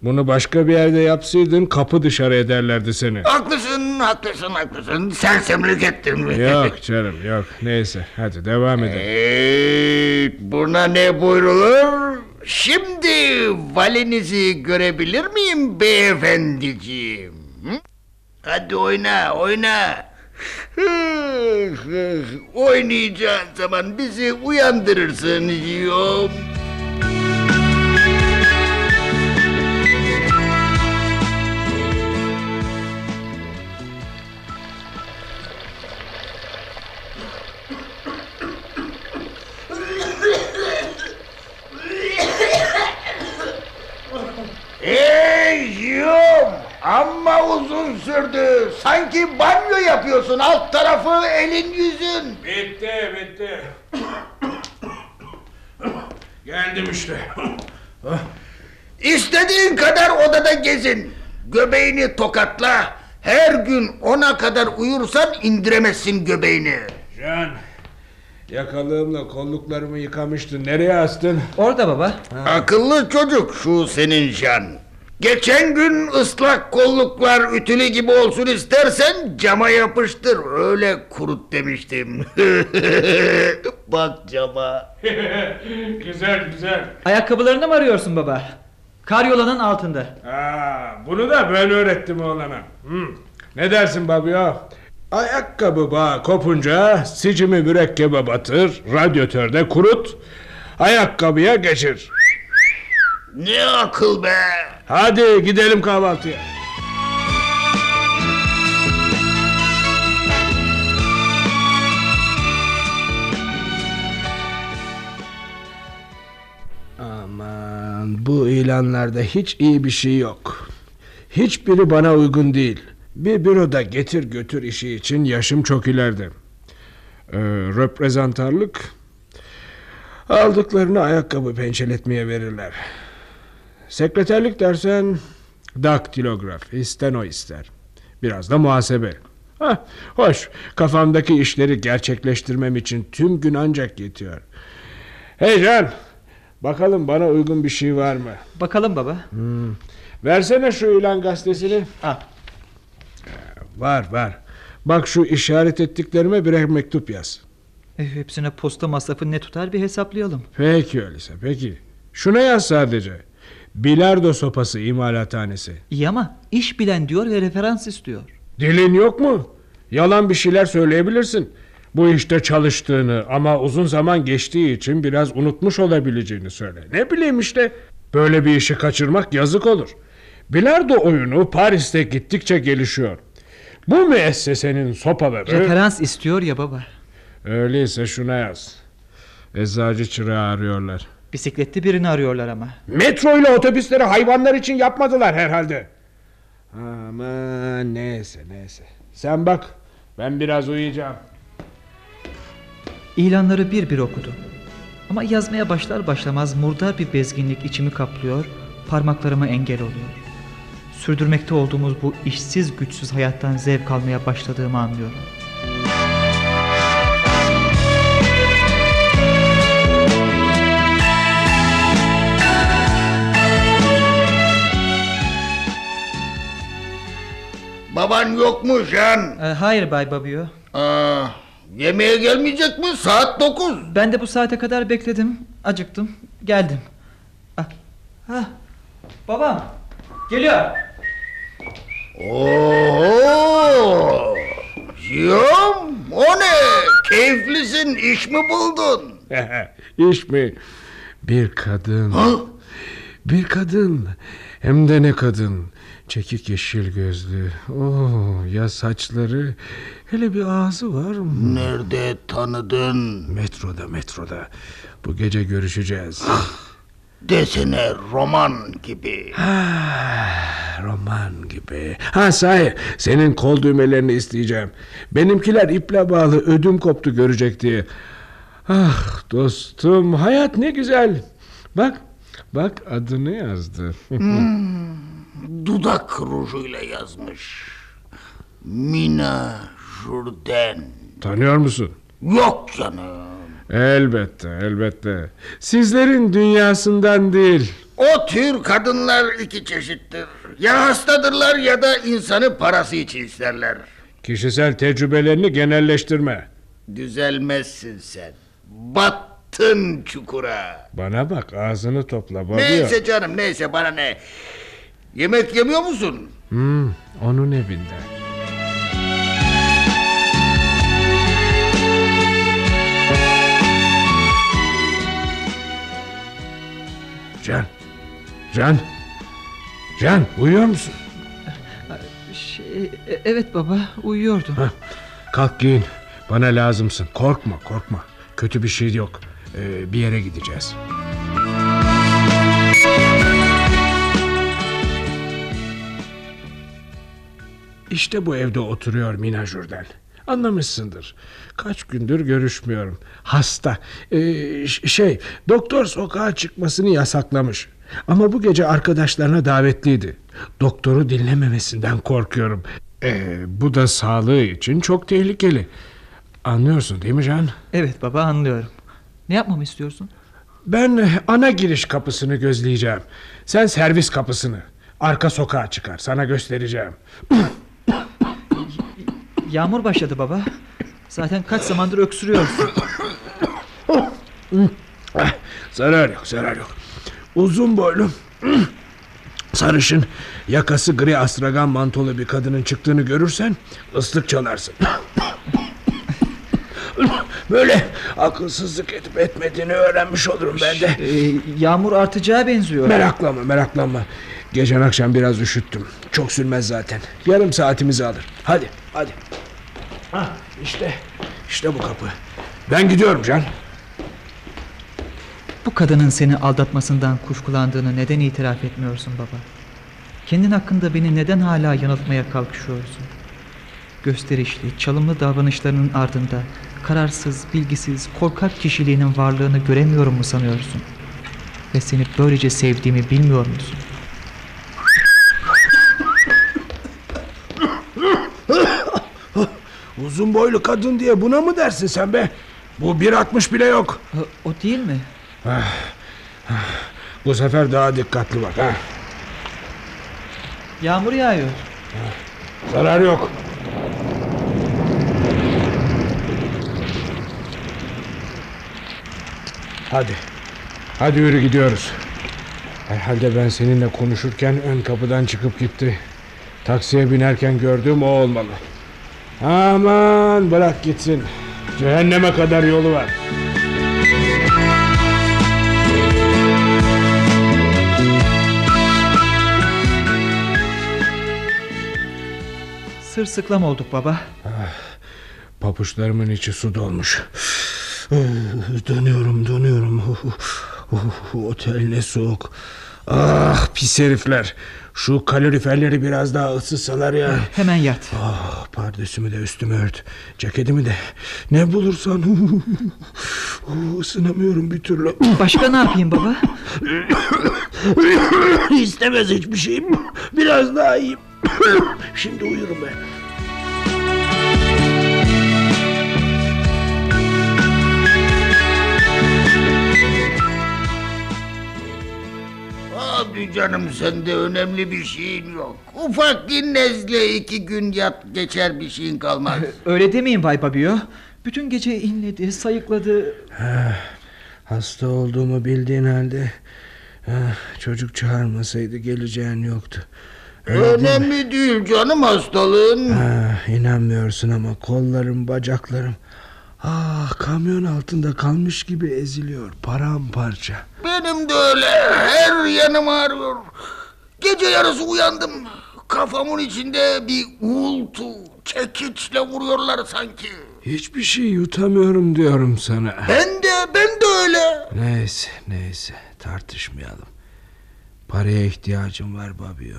Bunu başka bir yerde yapsaydın kapı dışarı ederlerdi seni. Haklısın, haklısın, haklısın. Sersemlik ettin. yok canım yok. Neyse hadi devam edelim. Evet, buna ne buyrulur? Şimdi valinizi görebilir miyim beyefendiciğim? Hı? Hadi oyna oyna. Oynayacağın zaman bizi uyandırırsın yiyorum. Hey yiyorum. Amma uzun sürdü. Sanki banyo yapıyorsun. Alt tarafı elin yüzün. Bitti bitti. Geldim işte. İstediğin kadar odada gezin. Göbeğini tokatla. Her gün ona kadar uyursan indiremezsin göbeğini. Can. Yakalığımla kolluklarımı yıkamıştın. Nereye astın? Orada baba. Akıllı çocuk şu senin Can. Geçen gün ıslak kolluklar ütülü gibi olsun istersen cama yapıştır. Öyle kurut demiştim. Bak cama. güzel güzel. Ayakkabılarını mı arıyorsun baba? Karyolanın altında. Aa, bunu da ben öğrettim oğlana. Hı. Ne dersin babio? Ayakkabı bağı kopunca sicimi mürekkebe batır, radyatörde kurut, ayakkabıya geçir. Ne akıl be. Hadi gidelim kahvaltıya. Aman bu ilanlarda hiç iyi bir şey yok. Hiçbiri bana uygun değil. Bir büroda getir götür işi için yaşım çok ileride. Ee, reprezentarlık aldıklarını ayakkabı pençeletmeye verirler. Sekreterlik dersen daktilograf, isteno ister. Biraz da muhasebe. Hah, hoş, kafamdaki işleri gerçekleştirmem için tüm gün ancak yetiyor. Hey Can, bakalım bana uygun bir şey var mı? Bakalım baba. Hmm. Versene şu ilan gazetesini. Al. Var var. Bak şu işaret ettiklerime birer mektup yaz. E, hepsine posta masrafı ne tutar bir hesaplayalım. Peki öyleyse peki. Şuna yaz sadece. Bilardo sopası imalathanesi. İyi ama iş bilen diyor ve referans istiyor. Dilin yok mu? Yalan bir şeyler söyleyebilirsin. Bu işte çalıştığını ama uzun zaman geçtiği için biraz unutmuş olabileceğini söyle. Ne bileyim işte. Böyle bir işi kaçırmak yazık olur. Bilardo oyunu Paris'te gittikçe gelişiyor. Bu müessesenin sopaları... Referans istiyor ya baba. Öyleyse şuna yaz. Eczacı çırağı arıyorlar. Bisikletli birini arıyorlar ama. Metro ile otobüsleri hayvanlar için yapmadılar herhalde. Aman neyse neyse. Sen bak ben biraz uyuyacağım. İlanları bir bir okudum. Ama yazmaya başlar başlamaz murdar bir bezginlik içimi kaplıyor, parmaklarıma engel oluyor. Sürdürmekte olduğumuz bu işsiz güçsüz hayattan zevk almaya başladığımı anlıyorum. Baban yok mu Can? E, hayır Bay Babio. Aa, yemeğe gelmeyecek mi? Saat dokuz. Ben de bu saate kadar bekledim. Acıktım. Geldim. Ah. Ah. Babam. Geliyor. Oo! Yum, o ne? Keyiflisin, iş mi buldun? İş mi? Bir kadın. Ha? Bir kadın. Hem de ne kadın. Çekik yeşil gözlü. Oh, ya saçları. Hele bir ağzı var mı? Nerede tanıdın? Metroda metroda. Bu gece görüşeceğiz. Desene roman gibi. Ah, roman gibi. Ha sahi senin kol düğmelerini isteyeceğim. Benimkiler iple bağlı ödüm koptu görecek diye. Ah dostum hayat ne güzel. Bak bak adını yazdı. Hmm, dudak rujuyla yazmış. Mina Jourdain. Tanıyor musun? Yok canım. Elbette elbette. Sizlerin dünyasından değil. O tür kadınlar iki çeşittir. Ya hastadırlar ya da insanı parası için isterler. Kişisel tecrübelerini genelleştirme. Düzelmezsin sen. Battın çukura. Bana bak ağzını topla babıyor. Neyse canım neyse bana ne. Yemek yemiyor musun? Hmm, onun evinde. Can. Can. Can uyuyor musun? Şey, e, evet baba uyuyordum. Heh, kalk giyin. Bana lazımsın. Korkma korkma. Kötü bir şey yok. Ee, bir yere gideceğiz. İşte bu evde oturuyor Mina Jurden. Anlamışsındır. Kaç gündür görüşmüyorum. Hasta. Ee, şey, doktor sokağa çıkmasını yasaklamış. Ama bu gece arkadaşlarına davetliydi. Doktoru dinlememesinden korkuyorum. Ee, bu da sağlığı için çok tehlikeli. Anlıyorsun değil mi Can? Evet baba anlıyorum. Ne yapmamı istiyorsun? Ben e, ana giriş kapısını gözleyeceğim. Sen servis kapısını. Arka sokağa çıkar. Sana göstereceğim. Yağmur başladı baba. Zaten kaç zamandır öksürüyorsun. Zarar yok, zarar yok. Uzun boylu, sarışın, yakası gri astragan mantolu bir kadının çıktığını görürsen ıslık çalarsın. Böyle akılsızlık edip etmediğini öğrenmiş olurum ben de. Ee, yağmur artacağı benziyor. Meraklanma, meraklanma. Geçen akşam biraz üşüttüm. Çok sürmez zaten. Yarım saatimizi alır. Hadi, hadi. Hah, işte, işte bu kapı. Ben gidiyorum Can. Bu kadının seni aldatmasından kuşkulandığını neden itiraf etmiyorsun baba? Kendin hakkında beni neden hala yanıltmaya kalkışıyorsun? Gösterişli, çalımlı davranışlarının ardında kararsız, bilgisiz, korkak kişiliğinin varlığını göremiyorum mu sanıyorsun? Ve seni böylece sevdiğimi bilmiyor musun? Uzun boylu kadın diye buna mı dersin sen be? Bu 1.60 bile yok. O, o değil mi? Bu sefer daha dikkatli bak ha. Yağmur yağıyor. Zarar yok. Hadi. Hadi yürü gidiyoruz. Herhalde ben seninle konuşurken ön kapıdan çıkıp gitti. Taksiye binerken gördüğüm o olmalı. Aman bırak gitsin. Cehenneme kadar yolu var. Sırsıklam olduk baba. Papuçlarımın içi su dolmuş. Dönüyorum dönüyorum. Otel ne soğuk. Ah pis herifler. Şu kaloriferleri biraz daha ısıtsalar ya. Hemen yat. Ah, pardesümü de üstüme ört. Ceketimi de. Ne bulursan. Isınamıyorum bir türlü. Başka ne yapayım baba? İstemez hiçbir şeyim. Biraz daha iyiyim. Şimdi uyurum ben. Canım sende önemli bir şeyin yok. Ufak bir nezle iki gün yat geçer bir şeyin kalmaz. Öyle demeyin Bay Babio. Bütün gece inledi, sayıkladı. Hasta olduğumu bildiğin halde çocuk çağırmasaydı geleceğin yoktu. Öyle değil mi? önemli değil canım hastalığın. Ah, inanmıyorsun ama kollarım, bacaklarım ah kamyon altında kalmış gibi eziliyor paramparça. Benim de öyle her yanım ağrıyor. Gece yarısı uyandım. Kafamın içinde bir uğultu, çekiçle vuruyorlar sanki. Hiçbir şey yutamıyorum diyorum sana. Ben de, ben de öyle. Neyse, neyse tartışmayalım. Paraya ihtiyacım var Babio.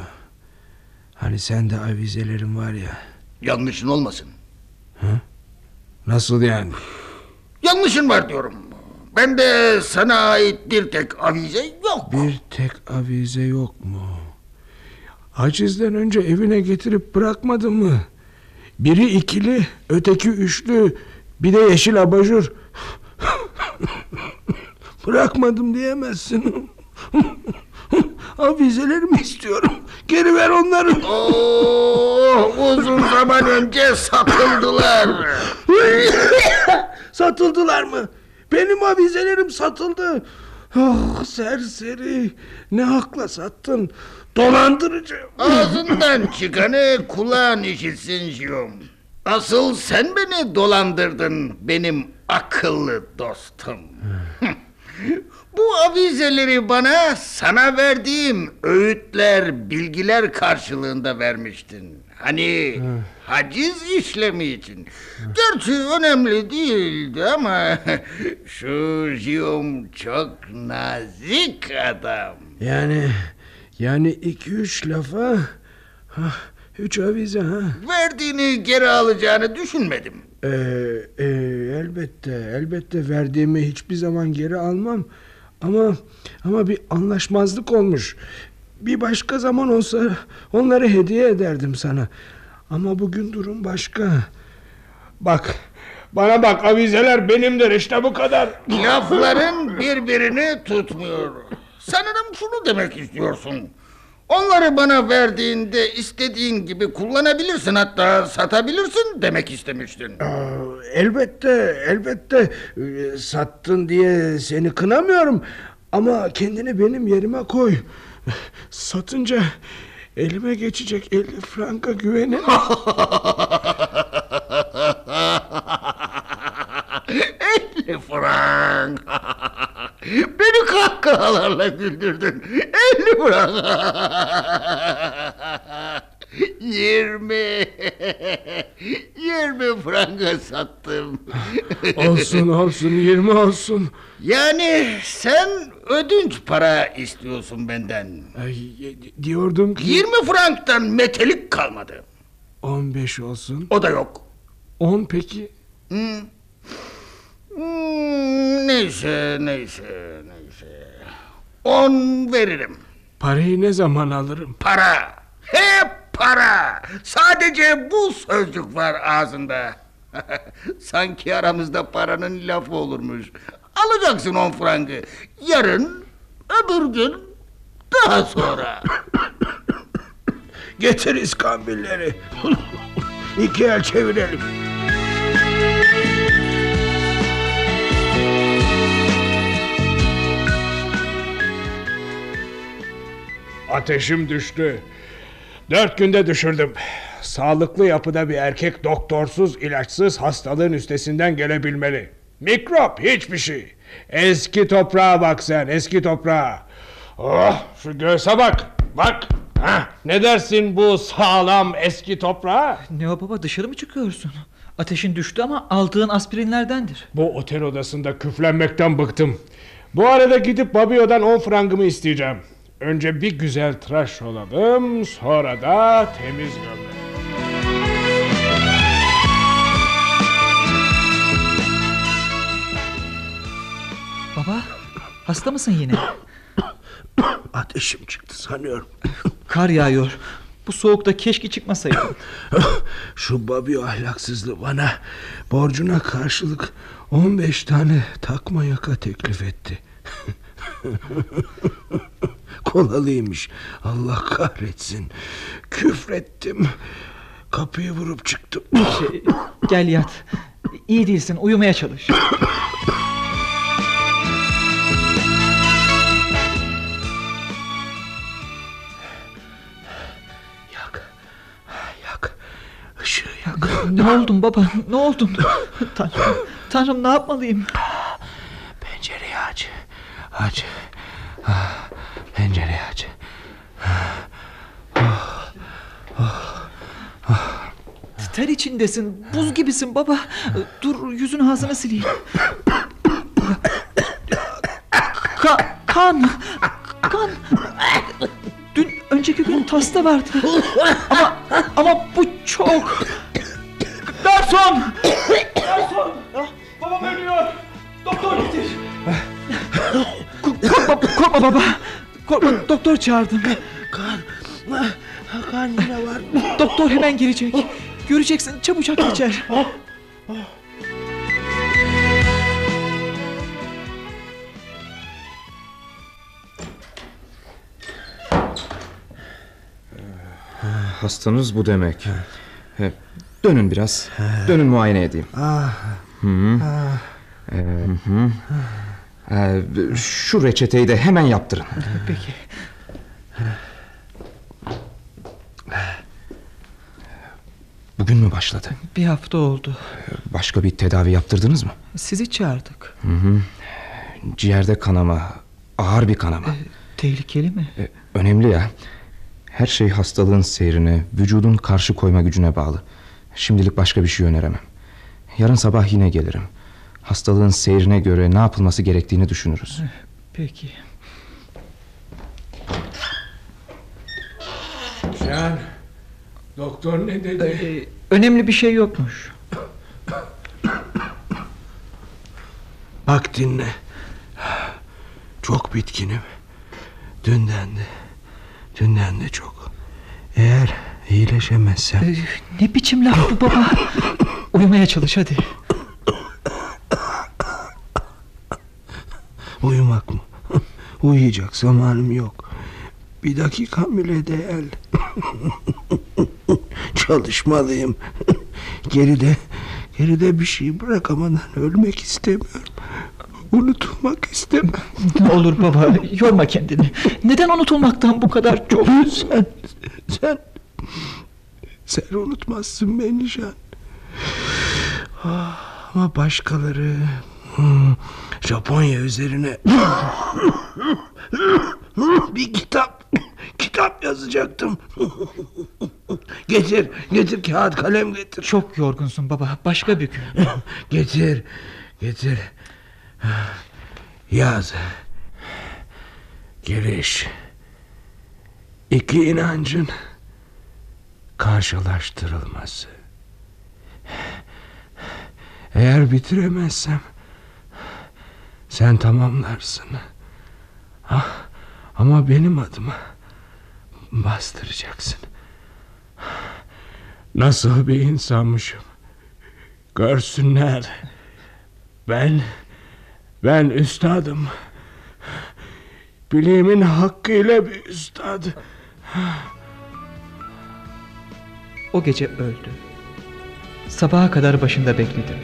Hani sende avizelerin var ya. Yanlışın olmasın. Nasıl yani? Yanlışın var diyorum. Ben de sana ait bir tek avize yok. Bir tek avize yok mu? Hacizden önce evine getirip bırakmadın mı? Biri ikili, öteki üçlü, bir de yeşil abajur. Bırakmadım diyemezsin. Avizelerimi istiyorum. Geri ver onları. Oh, uzun zaman önce satıldılar. Satıldılar mı? Benim avizelerim satıldı. Oh serseri. Ne hakla sattın? Dolandırıcı. Ağzından çıkanı kulağın işitsin Jiyom. Asıl sen beni dolandırdın benim akıllı dostum. Bu avizeleri bana sana verdiğim öğütler, bilgiler karşılığında vermiştin. Hani haciz işlemi için. Gerçi önemli değildi ama şu Jiyom çok nazik adam. Yani yani iki üç lafa hah, üç avize ha. Verdiğini geri alacağını düşünmedim. Ee, e, elbette elbette verdiğimi hiçbir zaman geri almam. Ama ama bir anlaşmazlık olmuş. Bir başka zaman olsa onları hediye ederdim sana. Ama bugün durum başka. Bak bana bak avizeler benimdir işte bu kadar. Lafların birbirini tutmuyor. Sanırım şunu demek istiyorsun. Onları bana verdiğinde istediğin gibi kullanabilirsin hatta satabilirsin demek istemiştin. Aa, elbette elbette Ee, sattın diye seni kınamıyorum. Ama kendini benim yerime koy. Satınca elime geçecek 50 franka güvenin. 50 frank. Beni kahkahalarla güldürdün. 50 frank. 20. 20 franga sattım. olsun olsun 20 olsun. Yani sen ödünç para istiyorsun benden. Ay, diyordum ki 20 franktan metelik kalmadı. 15 olsun. O da yok. 10 peki. Hmm. Hmm, neyse neyse neyse. 10 veririm. Parayı ne zaman alırım? Para. Hep para. Sadece bu sözcük var ağzında. Sanki aramızda paranın lafı olurmuş. Alacaksın on frangı. Yarın, öbür gün, daha sonra. Getir iskambilleri. İki el çevirelim. Ateşim düştü. Dört günde düşürdüm. Sağlıklı yapıda bir erkek doktorsuz, ilaçsız hastalığın üstesinden gelebilmeli. Mikrop hiçbir şey. Eski toprağa bak sen, eski toprağa. Oh, şu göğse bak, bak. Hah, ne dersin bu sağlam eski toprağa? Ne o baba dışarı mı çıkıyorsun? Ateşin düştü ama aldığın aspirinlerdendir. Bu otel odasında küflenmekten bıktım. Bu arada gidip Babio'dan 10 frangımı isteyeceğim. Önce bir güzel tıraş olalım, sonra da temiz gömlek. Baba hasta mısın yine? Ateşim çıktı sanıyorum. Kar yağıyor. Bu soğukta keşke çıkmasaydın. Şu Babio ahlaksızlığı bana borcuna karşılık 15 tane takma yaka teklif etti. Kolalıymış. Allah kahretsin. Küfrettim. Kapıyı vurup çıktım. Şey, gel yat. İyi değilsin uyumaya çalış. Yak. Yak. Ne oldun baba ne oldun? Tanrım, Tanrım ne yapmalıyım? Pencereyi aç. Aç. Ah, Pencereyi aç. Ter içindesin buz gibisin baba. Dur yüzün ağzını sileyim. Ka kan. Kan. Dün önceki gün tasta vardı. Ama ama bu çok. Garson! Garson! Babam ölüyor. Doktor getir. Korkma, korkma baba. Korkma doktor çağırdım. Kan. Kan yine var. Doktor hemen gelecek. Göreceksin çabucak geçer. Hastanız bu demek. He, Dönün biraz. Dönün muayene edeyim. Hı -hı. Ee, hı -hı. Ee, şu reçeteyi de hemen yaptırın. Peki. Bugün mü başladı? Bir hafta oldu. Başka bir tedavi yaptırdınız mı? Sizi çağırdık. Hı hı. Ciğerde kanama, Ağır bir kanama. Tehlikeli mi? E, önemli ya. Her şey hastalığın seyrine, vücudun karşı koyma gücüne bağlı. Şimdilik başka bir şey öneremem. Yarın sabah yine gelirim. Hastalığın seyrine göre ne yapılması gerektiğini düşünürüz. Peki. Can, doktor ne dedi? Ee, önemli bir şey yokmuş. Bak dinle. Çok bitkinim. Dünden de. Dünden de çok. Eğer iyileşemezsem... Ee, ne biçim laf bu baba? Uyumaya çalış hadi. Uyumak mı? Uyuyacak zamanım yok. Bir dakikam bile değil. Çalışmalıyım. geride, geride bir şey bırakamadan ölmek istemiyorum. Unutulmak istemem. Ne olur baba yorma kendini. Neden unutulmaktan bu kadar çok? Sen, sen, sen unutmazsın beni Can. Ah, Ama başkaları hmm, Japonya üzerine bir kitap kitap yazacaktım. getir, getir kağıt kalem getir. Çok yorgunsun baba. Başka bir gün. Getir, getir. Yaz. Giriş. İki inancın karşılaştırılması. Eğer bitiremezsem sen tamamlarsın. Ah, ama benim adıma bastıracaksın. Nasıl bir insanmışım. Görsünler. Ben ben üstadım. Bileğimin hakkıyla bir üstad. O gece öldü. Sabaha kadar başında bekledim.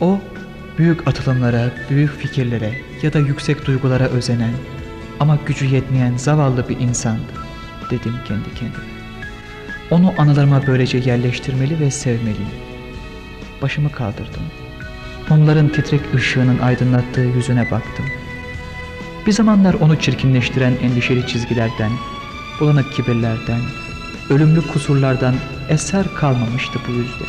O büyük atılımlara, büyük fikirlere ya da yüksek duygulara özenen ama gücü yetmeyen zavallı bir insandı dedim kendi kendime. Onu anılarıma böylece yerleştirmeli ve sevmeliyim. Başımı kaldırdım. Onların titrek ışığının aydınlattığı yüzüne baktım. Bir zamanlar onu çirkinleştiren endişeli çizgilerden, bulanık kibirlerden, ölümlü kusurlardan eser kalmamıştı bu yüzde.